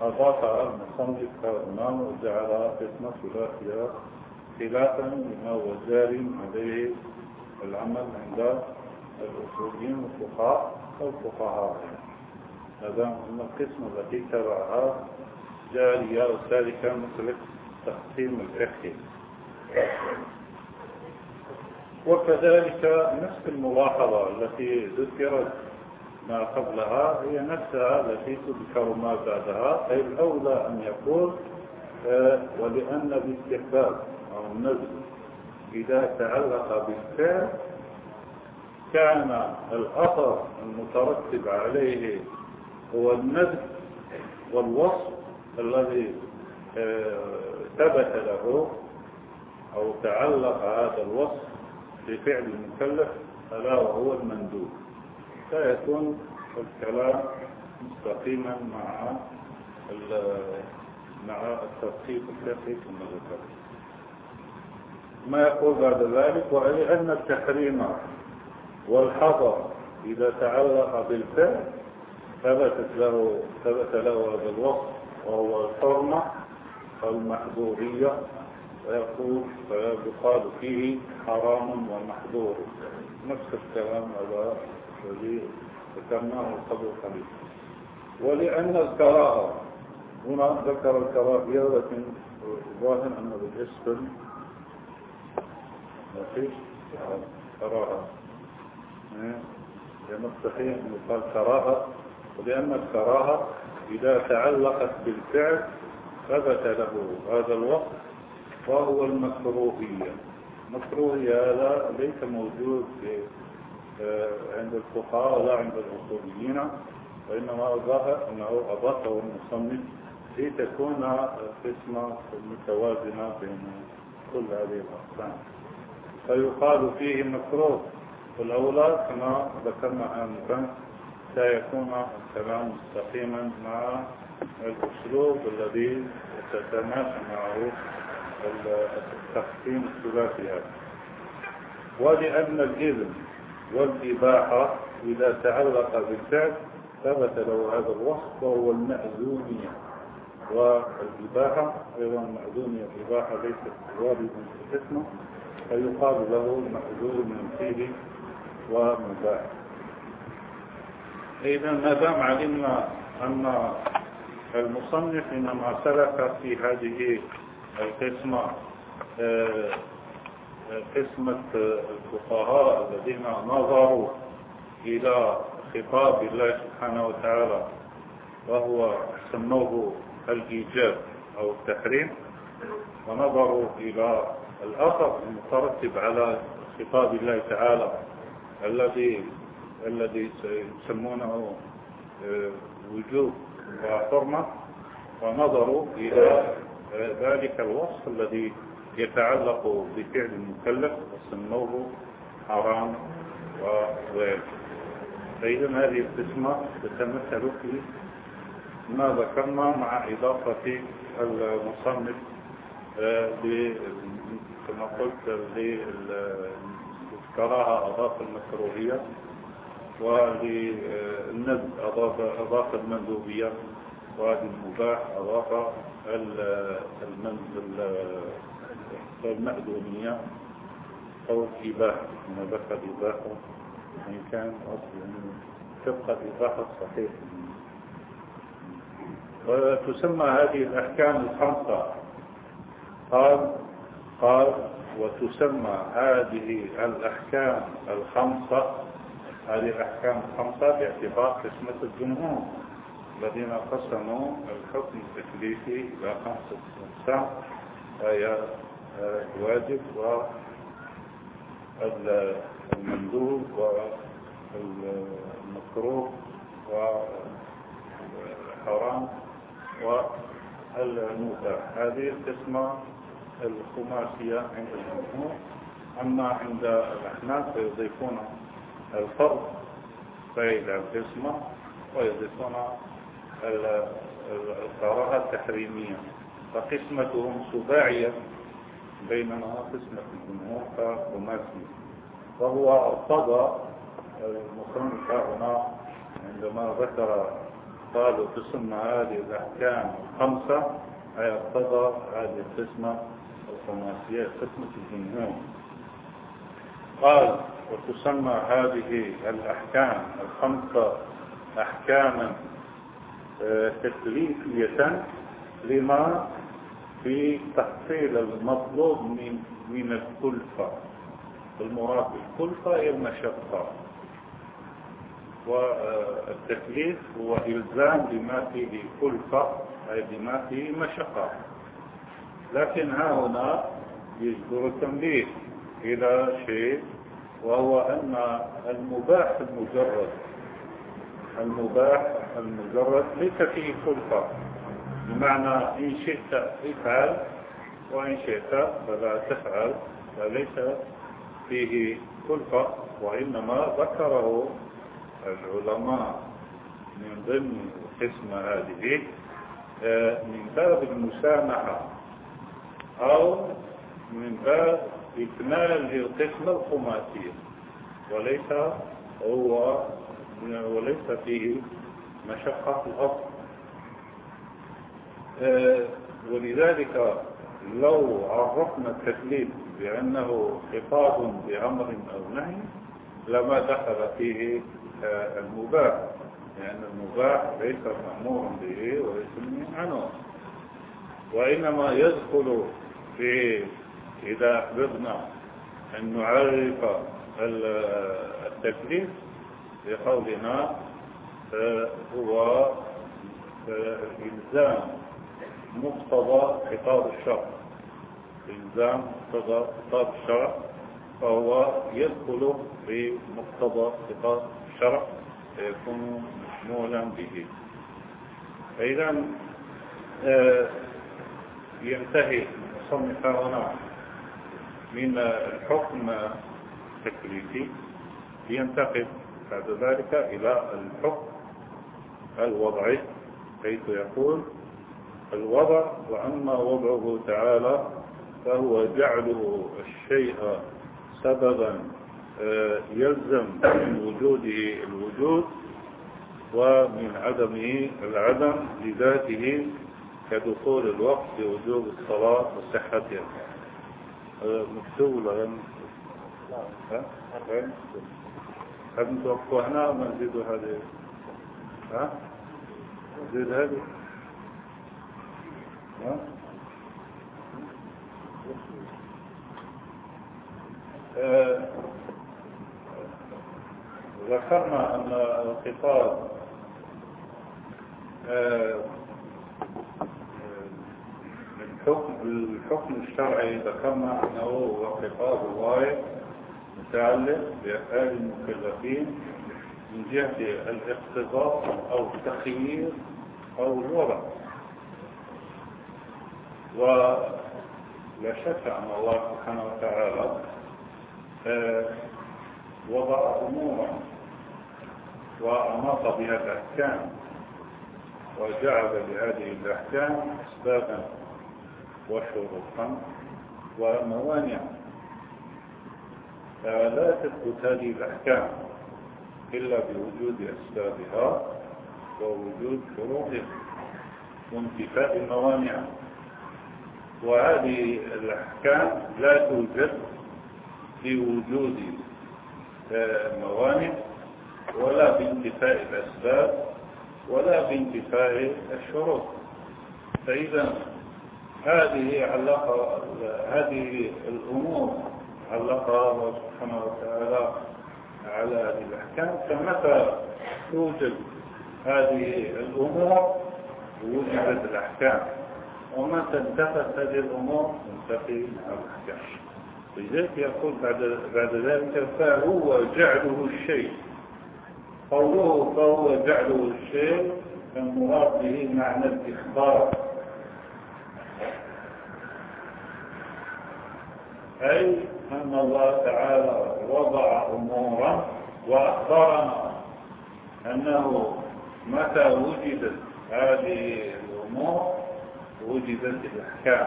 أضاف المصنف كالإمام وجعل قسمة ثلاثية خلافا لما هو جاري عليه العمل عند الأصوليين والفقهاء أو الفقهاء هذا من القسم التي تبعها. جارية وسالكة مثل تقسيم الفقه. وكذلك نفس الملاحظة التي ذكرت ما قبلها هي نفسها التي تذكر ما بعدها. أي الأولى أن يقول آه، ولأن الاستحباب أو النزل. إذا تعلق بالفعل كان الأثر المترتب عليه هو النزل والوصف الذي آه، ثبت له أو تعلق هذا الوصف بفعل المكلف ألا وهو المندوب. فيكون الكلام مستقيما مع مع الترتيب الفقهي كما ذكرت. ما يقول بعد ذلك أن التحريم والحظر إذا تعلق بالفعل ثبتت له ثبت له هذا الوصف وهو الحرمة المحظورية. ويقول فيقال فيه حرام ومحظور. نفس الكلام هذا الذي ذكرناه قبل قليل. ولأن الكراهة هنا ذكر الكراهية لكن ظاهر أنه بالاسم كراهة لأن الصحيح يقال كراهة ولأن الكراهة إذا تعلقت بالفعل ثبت له هذا الوقت وهو المكروهية. المكروهية هذا ليس موجود آه، عند الفقهاء ولا عند الأصوليين وإنما الظاهر أنه أضافه المصنف لتكون قسمة متوازنة بين كل هذه الأقسام. فيقال فيه مكروه. والأولى كما ذكرنا آنفا سيكون الكلام مستقيما مع الأسلوب الذي تتماشى معه التقسيم الثلاثي هذا ولأن الإذن والإباحة إذا تعلق بالفعل ثبت له هذا الوصف وهو المأذونية. والإباحة أيضا المأذونية الإباحة ليست وارد في اسمه. فيقال له مأذون فيه ومباح إذا ما دام علمنا أن المصنف إنما سلك في هذه القسمة آه، قسمة الفقهاء الذين نظروا إلى خطاب الله سبحانه وتعالى وهو سموه الإيجاب أو التحريم ونظروا إلى الأثر المترتب على خطاب الله تعالى الذي الذي يسمونه آه، وجوب وحرمة ونظروا إلى ذلك الوصف الذي يتعلق بفعل المكلف وسموه حرام وغير. فإذا هذه القسمة تتمثل في ما ذكرنا مع إضافة المصنف آه، كما قلت للكراهة أضاف المكروهية وللند أضاف المندوبية وللمباح أضاف المأذونية أو الإباحة من ذكر الإباحة إن كان أصلا تبقى الإباحة الصحيحة وتسمى هذه الأحكام الخمسة. قال قال وتسمى هذه الأحكام الخمسة. هذه الأحكام الخمسة باعتبار قسمة الجمهور الذين قسموا الحكم التكليفي إلى خمسة أقسام. وهي الواجب والمندوب والمكروه والحرام والمباح هذه القسمة الخماسية عند الجمهور أما عند الأحناف فيضيفون الفرض إلى القسمة ويضيفون الكراهة التحريمية. فقسمتهم سباعية بينما قسمة الجمهور فخماسية وهو أرتضى المصنف هنا عندما ذكر قالوا تسمى هذه الأحكام الخمسة أي أرتضى هذه القسمة الخماسية قسمة الجمهور قال وتسمى هذه الأحكام الخمسة أحكاما آه، تكليفية لما في تحصيل المطلوب من من الكلفة. المراد بالكلفة هي المشقة. والتكليف هو إلزام بما فيه كلفة أي بما فيه مشقة. لكن ها هنا يجبر التنبيه. إلى شيء وهو أن المباح المجرد. المباح المجرد ليس فيه كلفة بمعنى إن شئت افعل وإن شئت فلا تفعل. فليس فيه كلفة وإنما ذكره العلماء. من ضمن القسمة هذه آه، من باب المسامحة. أو من باب إكمال القسمة الخماسية. وليس هو وليس فيه مشقة الأصل. آه، ولذلك لو عرفنا التكليف بأنه خطاب بأمر أو نهي لما دخل فيه آه، المباح. لأن المباح ليس مأمورا به وليس عنه وإنما يدخل في إذا أحببنا أن نعرف التكليف بقولنا هو إلزام مقتضى خطاب الشرع. إلزام مقتضى خطاب الشرع فهو يدخل في مقتضى خطاب الشرع فيكون مشمولا به. فإذا آه، ينتهي المصنف هنا من الحكم التكليفي ينتقل بعد ذلك إلى الحكم الوضعي حيث يقول الوضع وأما وضعه تعالى فهو جعله الشيء سببا آه، يلزم من وجوده الوجود ومن عدمه العدم لذاته كدخول الوقت لوجوب الصلاة وصحتها مكتوب ولا ها؟ هل نتوقف هنا وما نزيد هذه؟ ها؟ نزيد هذه؟ ها؟ آه، ذكرنا أن الخطاب آه، الحكم الحكم الشرعي ذكرنا أنه هو خطاب الله متعلق بأفعال المكلفين من جهة الاقتضاء أو التخيير أو الوضع. ولا شك أن الله سبحانه وتعالى آه، وضع أمورا وأناط بها الأحكام وجعل لهذه الأحكام أسبابا وشروطا وموانع. فلا تثبت هذه الأحكام إلا بوجود أسبابها ووجود شروطها. وانتفاء الموانع. وهذه الأحكام لا توجد بوجود موانع ولا بانتفاء الأسباب ولا بانتفاء الشروط. فإذا هذه علق هذه الأمور علقها الله سبحانه وتعالى على هذه الأحكام فمتى توجد هذه الأمور؟ وجدت الأحكام. ومتى انتفت هذه الأمور؟ تنتفي الأحكام. لذلك يقول بعد بعد ذلك فهو جعله الشيء. قوله فهو جعله الشيء المراد به معنى الإخبار أي أن الله تعالى وضع أمورا وأخبرنا أنه متى وجدت هذه الأمور وجدت الأحكام.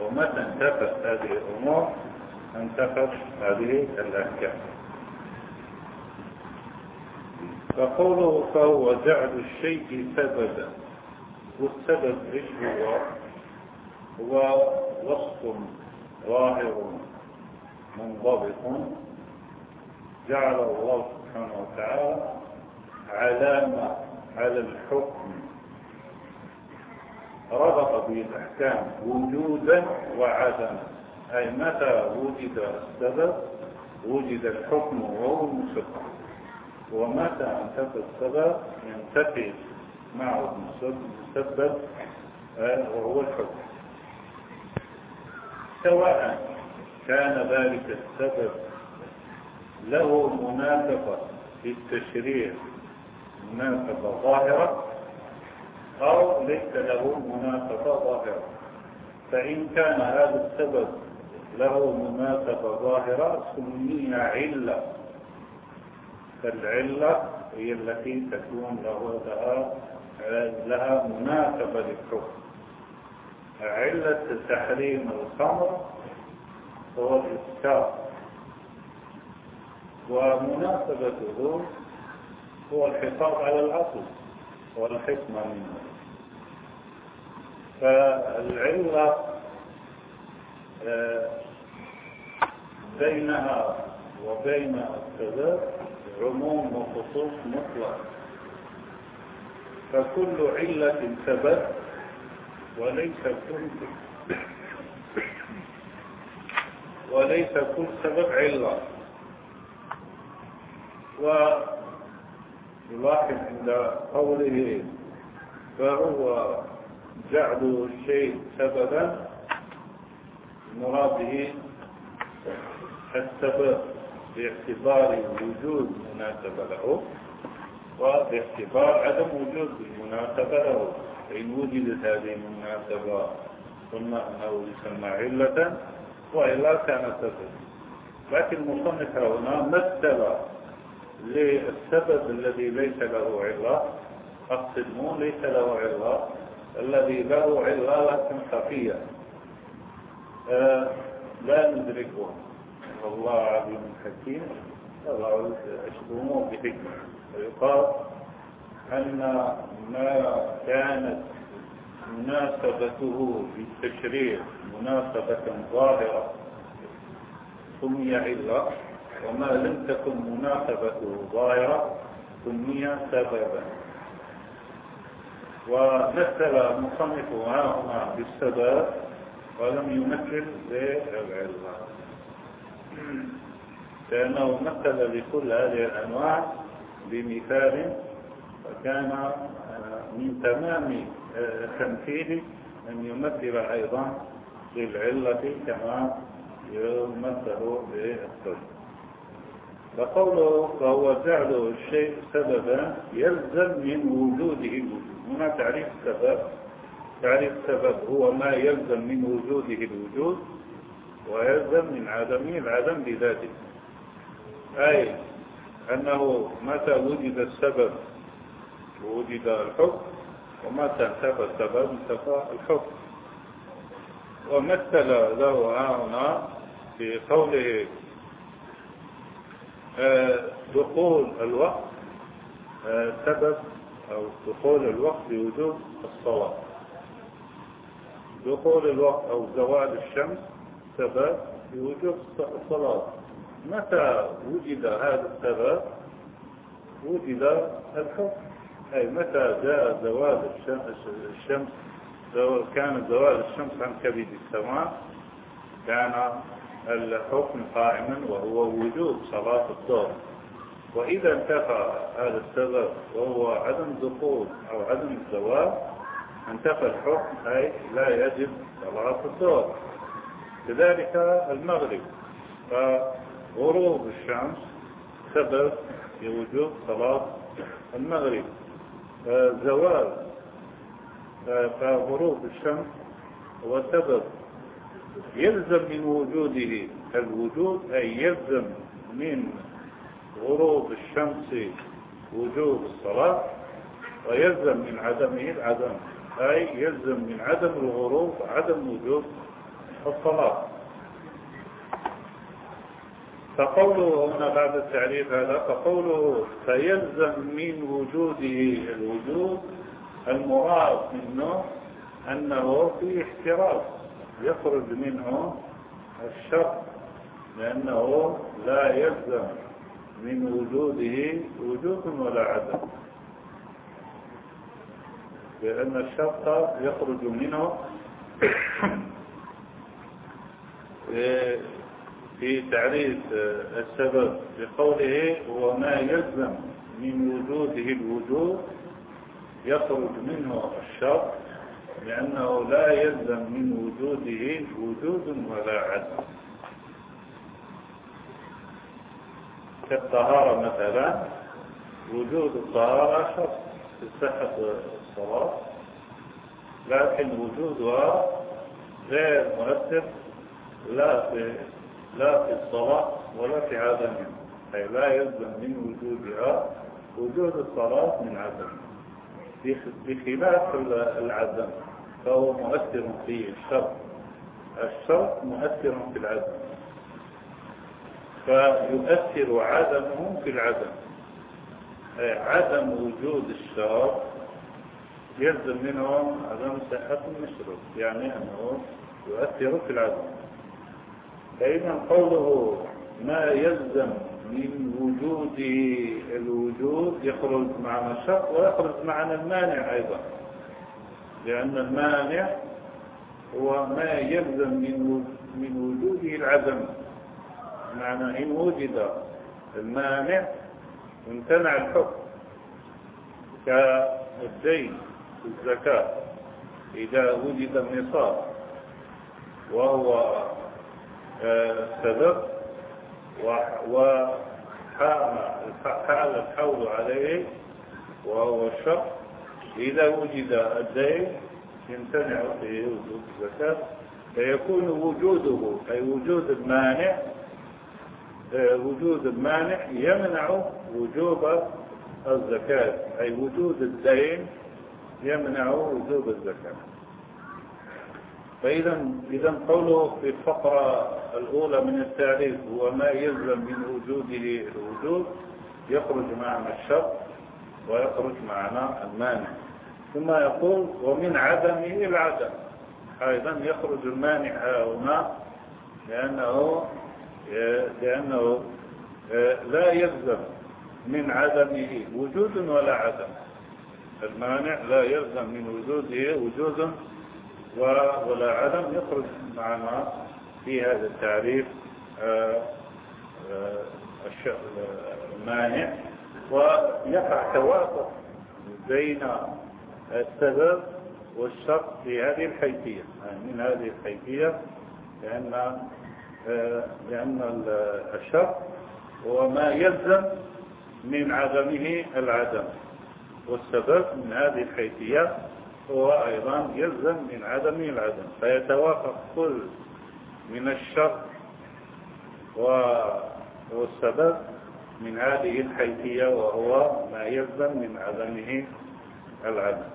ومتى انتفت هذه الأمور انتفت هذه الأحكام. فقوله فهو جعل الشيء سببا والسبب إيش هو؟ هو وصف ظاهر منضبط جعل الله سبحانه وتعالى علامة على الحكم. ربط به الأحكام وجودا وعدما. أي متى وجد السبب؟ وجد الحكم وهو المسبب. ومتى انتفى السبب؟ ينتفي معه المسبب وهو الحكم. سواء كان ذلك السبب له مناسبة في التشريع مناسبة ظاهرة أو ليس له مناسبة ظاهرة. فإن كان هذا السبب له مناسبة ظاهرة سمي علة. فالعلة هي التي تكون له لها, لها مناسبة للحكم. علة تحريم الخمر هو الإسكار ومناسبته هو الحفاظ على العقل والحكمة منه. فالعلة آه، بينها وبين السبب عموم وخصوص مطلق. فكل علة سبب وليس كل وليس كل سبب علة. ويلاحظ عند قوله فهو جعل الشيء سببا. المراد به السبب باعتبار وجود مناسبة له وباعتبار عدم وجود المناسبة له. فإن وجدت هذه المناسبة قلنا أنه يسمى علة وإلا كان سبب لكن المصنف هنا مثل للسبب الذي ليس له علة مو ليس له علة الذي له علة لكن خفية. آه لا ندركه. والله عليم حكيم. الله أشبهه بحكمة. ويقال أن ما كانت مناسبته في التشريع مناسبة ظاهرة. سمي علة وما لم تكن مناسبته ظاهرة سمي سببا. ومثل المصنف هنا بالسبب ولم يمثل بالعلة لأنه مثل لكل هذه الأنواع بمثال فكان من تمام تمثيله أن يمثل أيضا للعلة كما يمثل بالسبب فقوله فهو جعل الشيء سببا يلزم من وجوده. الوجود هنا تعريف السبب تعريف السبب هو ما يلزم من وجوده الوجود ويلزم من عدمه العدم بذاته أي أنه متى وجد السبب وجد الحكم ومتى انتفى السبب انتفى الحكم. ومثل له هنا في قوله آه، دخول الوقت آه، سبب أو دخول الوقت بوجود الصلاة دخول الوقت أو زوال الشمس سبب بوجود الصلاة. متى وجد هذا السبب؟ وجد الحكم. أي متى جاء زوال الشمس كان زوال الشمس عن كبد السماء كان الحكم قائما وهو وجوب صلاة الظهر. وإذا انتفى هذا السبب وهو عدم دخول أو عدم الزوال انتفى الحكم أي لا يجب صلاة الظهر. كذلك المغرب. فغروب الشمس سبب لوجوب صلاة المغرب. زوال فغروب الشمس هو سبب يلزم من وجوده الوجود أي يلزم من غروب الشمس وجوب الصلاة ويلزم من عدمه العدم أي يلزم من عدم الغروب عدم وجود الصلاة. فقوله هنا بعد التعريف هذا فقوله فيلزم من وجوده الوجود المراد منه أنه في احتراز يخرج منه الشر لأنه لا يلزم من وجوده وجود ولا عدم. لأن الشرط يخرج منه في تعريف السبب بقوله هو ما يلزم من وجوده الوجود يخرج منه الشر لأنه لا يلزم من وجوده وجود ولا عدم كالطهارة مثلا وجود الطهارة شرط في صحة الصلاة لكن وجودها غير مؤثر لا في لا في الصلاة ولا في عدمها أي لا يلزم من وجودها وجود الصلاة من عدمها بخلاف العدم فهو مؤثر في الشرط الشرط مؤثر في العدم. فيؤثر عدمه في العدم. أي عدم وجود الشرط يلزم منه عدم صحة المشروع يعني أنه يؤثر في العدم. فإذا قوله ما يلزم من وجود الوجود يخرج معنا الشرط ويخرج معنا المانع أيضا. لأن المانع هو ما يلزم من من وجوده العدم. معنى إن وجد المانع امتنع الحكم. كالدين الزكاة. إذا وجد النصاب وهو آه، سبب وحال الحول عليه وهو الشرط. إذا وجد الدين يمتنع في وجود الزكاة فيكون وجوده أي وجود المانع وجود المانع يمنع وجوب الزكاة أي وجود الدين يمنع وجوب الزكاة. فإذا إذا قوله في الفقرة الأولى من التعريف هو ما يلزم من وجوده الوجود يخرج معنا الشر ويخرج معنا المانع. ثم يقول ومن عدمه العدم أيضا يخرج المانع هنا لأنه لأنه لا يلزم من عدمه وجود ولا عدم. المانع لا يلزم من وجوده وجود ولا عدم يخرج معنا في هذا التعريف آه، آه، المانع ويقع توافق بين السبب والشرط في هذه الحيثية. يعني من هذه الحيثية لأن آه، لأن الشرط هو ما يلزم من عدمه العدم. والسبب من هذه الحيثية هو أيضا يلزم من عدم العدم فيتوافق كل من الشر والسبب من هذه الحيثية وهو ما يلزم من عدمه العدم.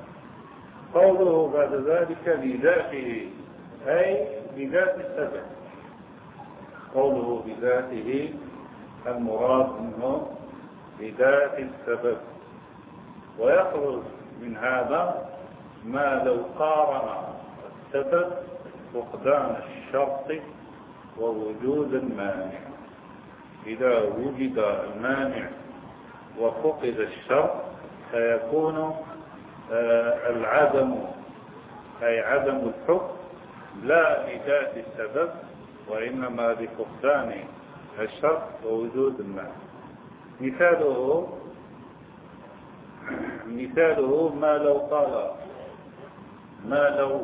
قوله بعد ذلك لذاته أي بذات السبب. قوله بذاته المراد منه بذات السبب. ويخرج من هذا ما لو قارن السبب فقدان الشرط ووجود المانع. إذا وجد المانع وفقد الشرط فيكون آه، العدم أي عدم الحكم لا لذات السبب وإنما لفقدان الشرط ووجود المعنى مثاله مثاله ما لو قال ما لو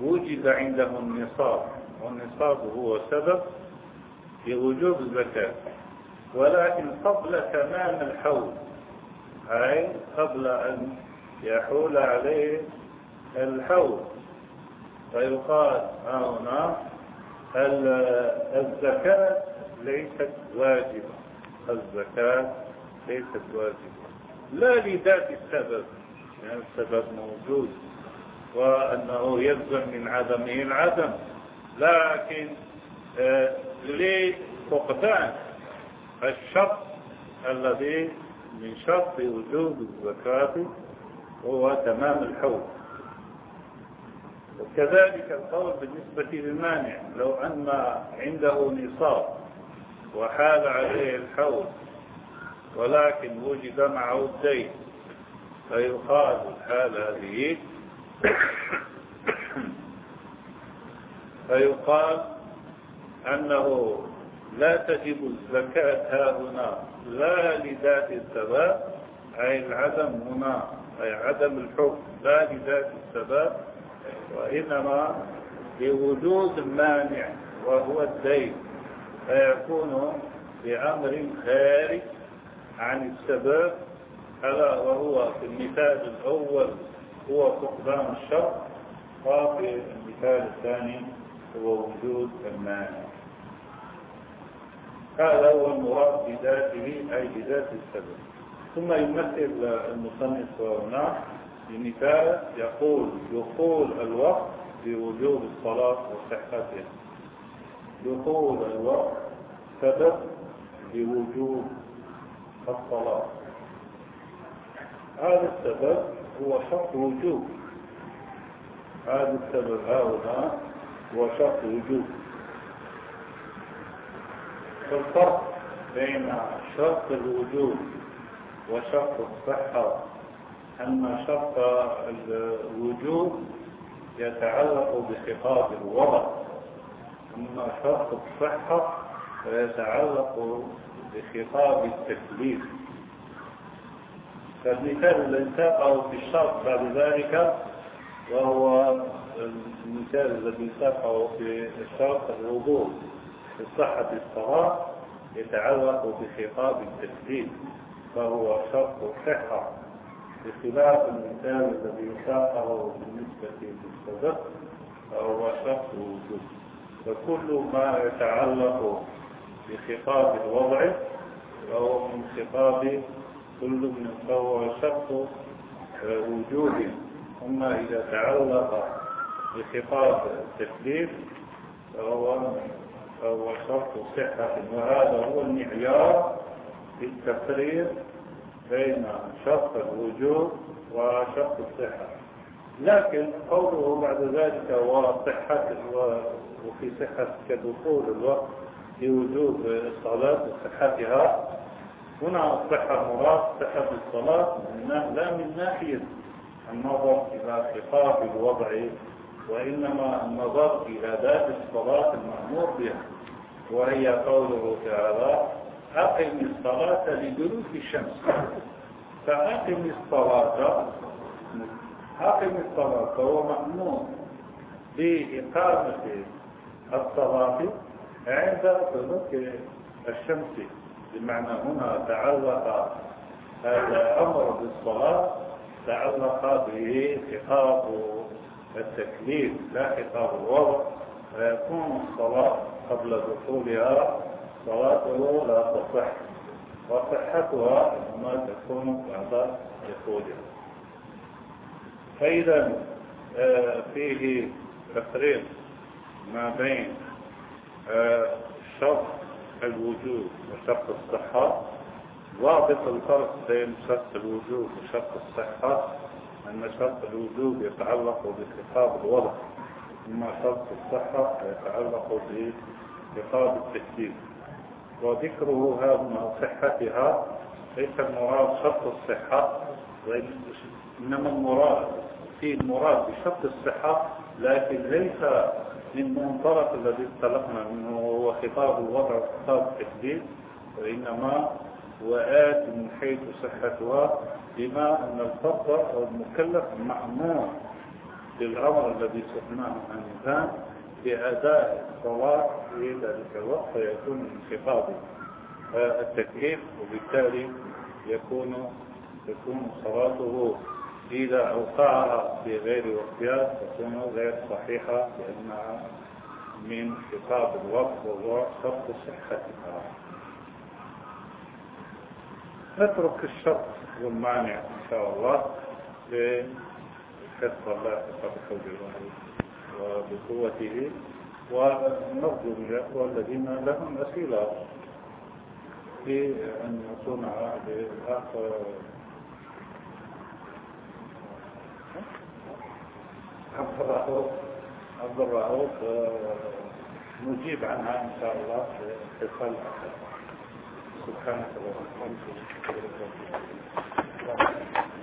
وجد عنده النصاب والنصاب هو سبب لوجوب الزكاة. ولكن قبل تمام الحول أي قبل أن يحول عليه الحول. فيقال هنا الزكاة ليست واجبة. الزكاة ليست واجبة. لا لذات السبب يعني السبب موجود. وأنه يلزم من عدمه العدم. لكن آه، لفقدان الشرط الذي من شرط وجود الزكاة هو تمام الحول. وكذلك القول بالنسبة للمانع لو أن عنده نصاب وحال عليه الحول ولكن وجد معه الدين فيقال الحال هذه فيقال أنه لا تجب الزكاة هنا لا لذات السبب أي العدم هنا أي عدم الحكم لا لذات السبب وإنما لوجود مانع وهو الدين. فيكون بأمر خارج عن السبب ألا وهو في المثال الأول هو فقدان الشر وفي المثال الثاني هو وجود المانع هذا هو المراد بذاته أي بذات السبب. ثم يمثل المصنف هنا بمثال يقول دخول الوقت بوجوب الصلاة وصحتها دخول الوقت سبب بوجوب الصلاة. هذا السبب هو شرط وجوب. هذا السبب هذا هو شرط وجوب. فالفرق بين شرط الوجوب وشرط الصحة أن شرط الوجوب يتعلق بخطاب الوضع أما شرط الصحة فيتعلق بخطاب التكليف. فالمثال الذي ساقه في الشرط بعد ذلك وهو المثال الذي ساقه في الشرط الوضوء في صحة الصلاة يتعلق بخطاب التكليف فهو شرط الصحة بخلاف المثال الذي ساقه بالنسبة للسبب فهو شرط الوجود فكل ما يتعلق بخطاب الوضع فهو من خطاب كل من فهو شرط وجود. أما إذا تعلق بخطاب التكليف فهو فهو شرط صحة. وهذا هو المعيار في التفريق بين شرط الوجود وشرط الصحة. لكن قوله بعد ذلك وصحة وفي صحة كدخول الوقت في وجوب الصلاة وصحتها هنا الصحة مراد صحة الصلاة لا من ناحية النظر إلى خطاب الوضع وإنما النظر إلى ذات الصلاة المأمور بها وهي قوله تعالى أقم الصلاة لدلوك الشمس. فأقم الصلاة أقم الصلاة فهو مأمور بإقامة الصلاة عند دلوك الشمس. بمعنى هنا تعلق هذا الأمر بالصلاة تعلق به خطاب التكليف لا خطاب الوضع فيكون الصلاة قبل دخولها صلاته لا تصح وصحتها إنما تكون بعد دخولها. فإذا آه، فيه تفريق ما بين آه، شرط الوجود وشرط الصحة. ضابط الفرق بين شرط الوجود وشرط الصحة أن شرط الوجود يتعلق بخطاب الوضع أما شرط الصحة يتعلق بخطاب التكليف وذكره هذا صحتها ليس المراد شرط الصحة إنما المراد في المراد بشرط الصحة لكن ليس من منطلق الذي انطلقنا منه هو خطاب الوضع وخطاب التكليف وإنما هو آت من حيث صحتها بما أن الفرد أو المكلف مأمور بالأمر الذي سمعناه آنفا بأداء الصلاة في ذلك الوقت فيكون من خطاب التكليف وبالتالي يكون تكون صلاته إذا أوقعها في غير وقتها تكون غير صحيحة لأنها من خطاب الوقت وهو شرط صحتها. نترك الشرط والمانع إن شاء الله لحفظ الله بحول الله وبقوته ونرجو من الأخوة الذين لهم أسئلة في أن يصنع بالأخ عبد الرؤوف. عبد الرؤوف نجيب عنها إن شاء الله في اتصال سبحانك اللهم وبحمدك.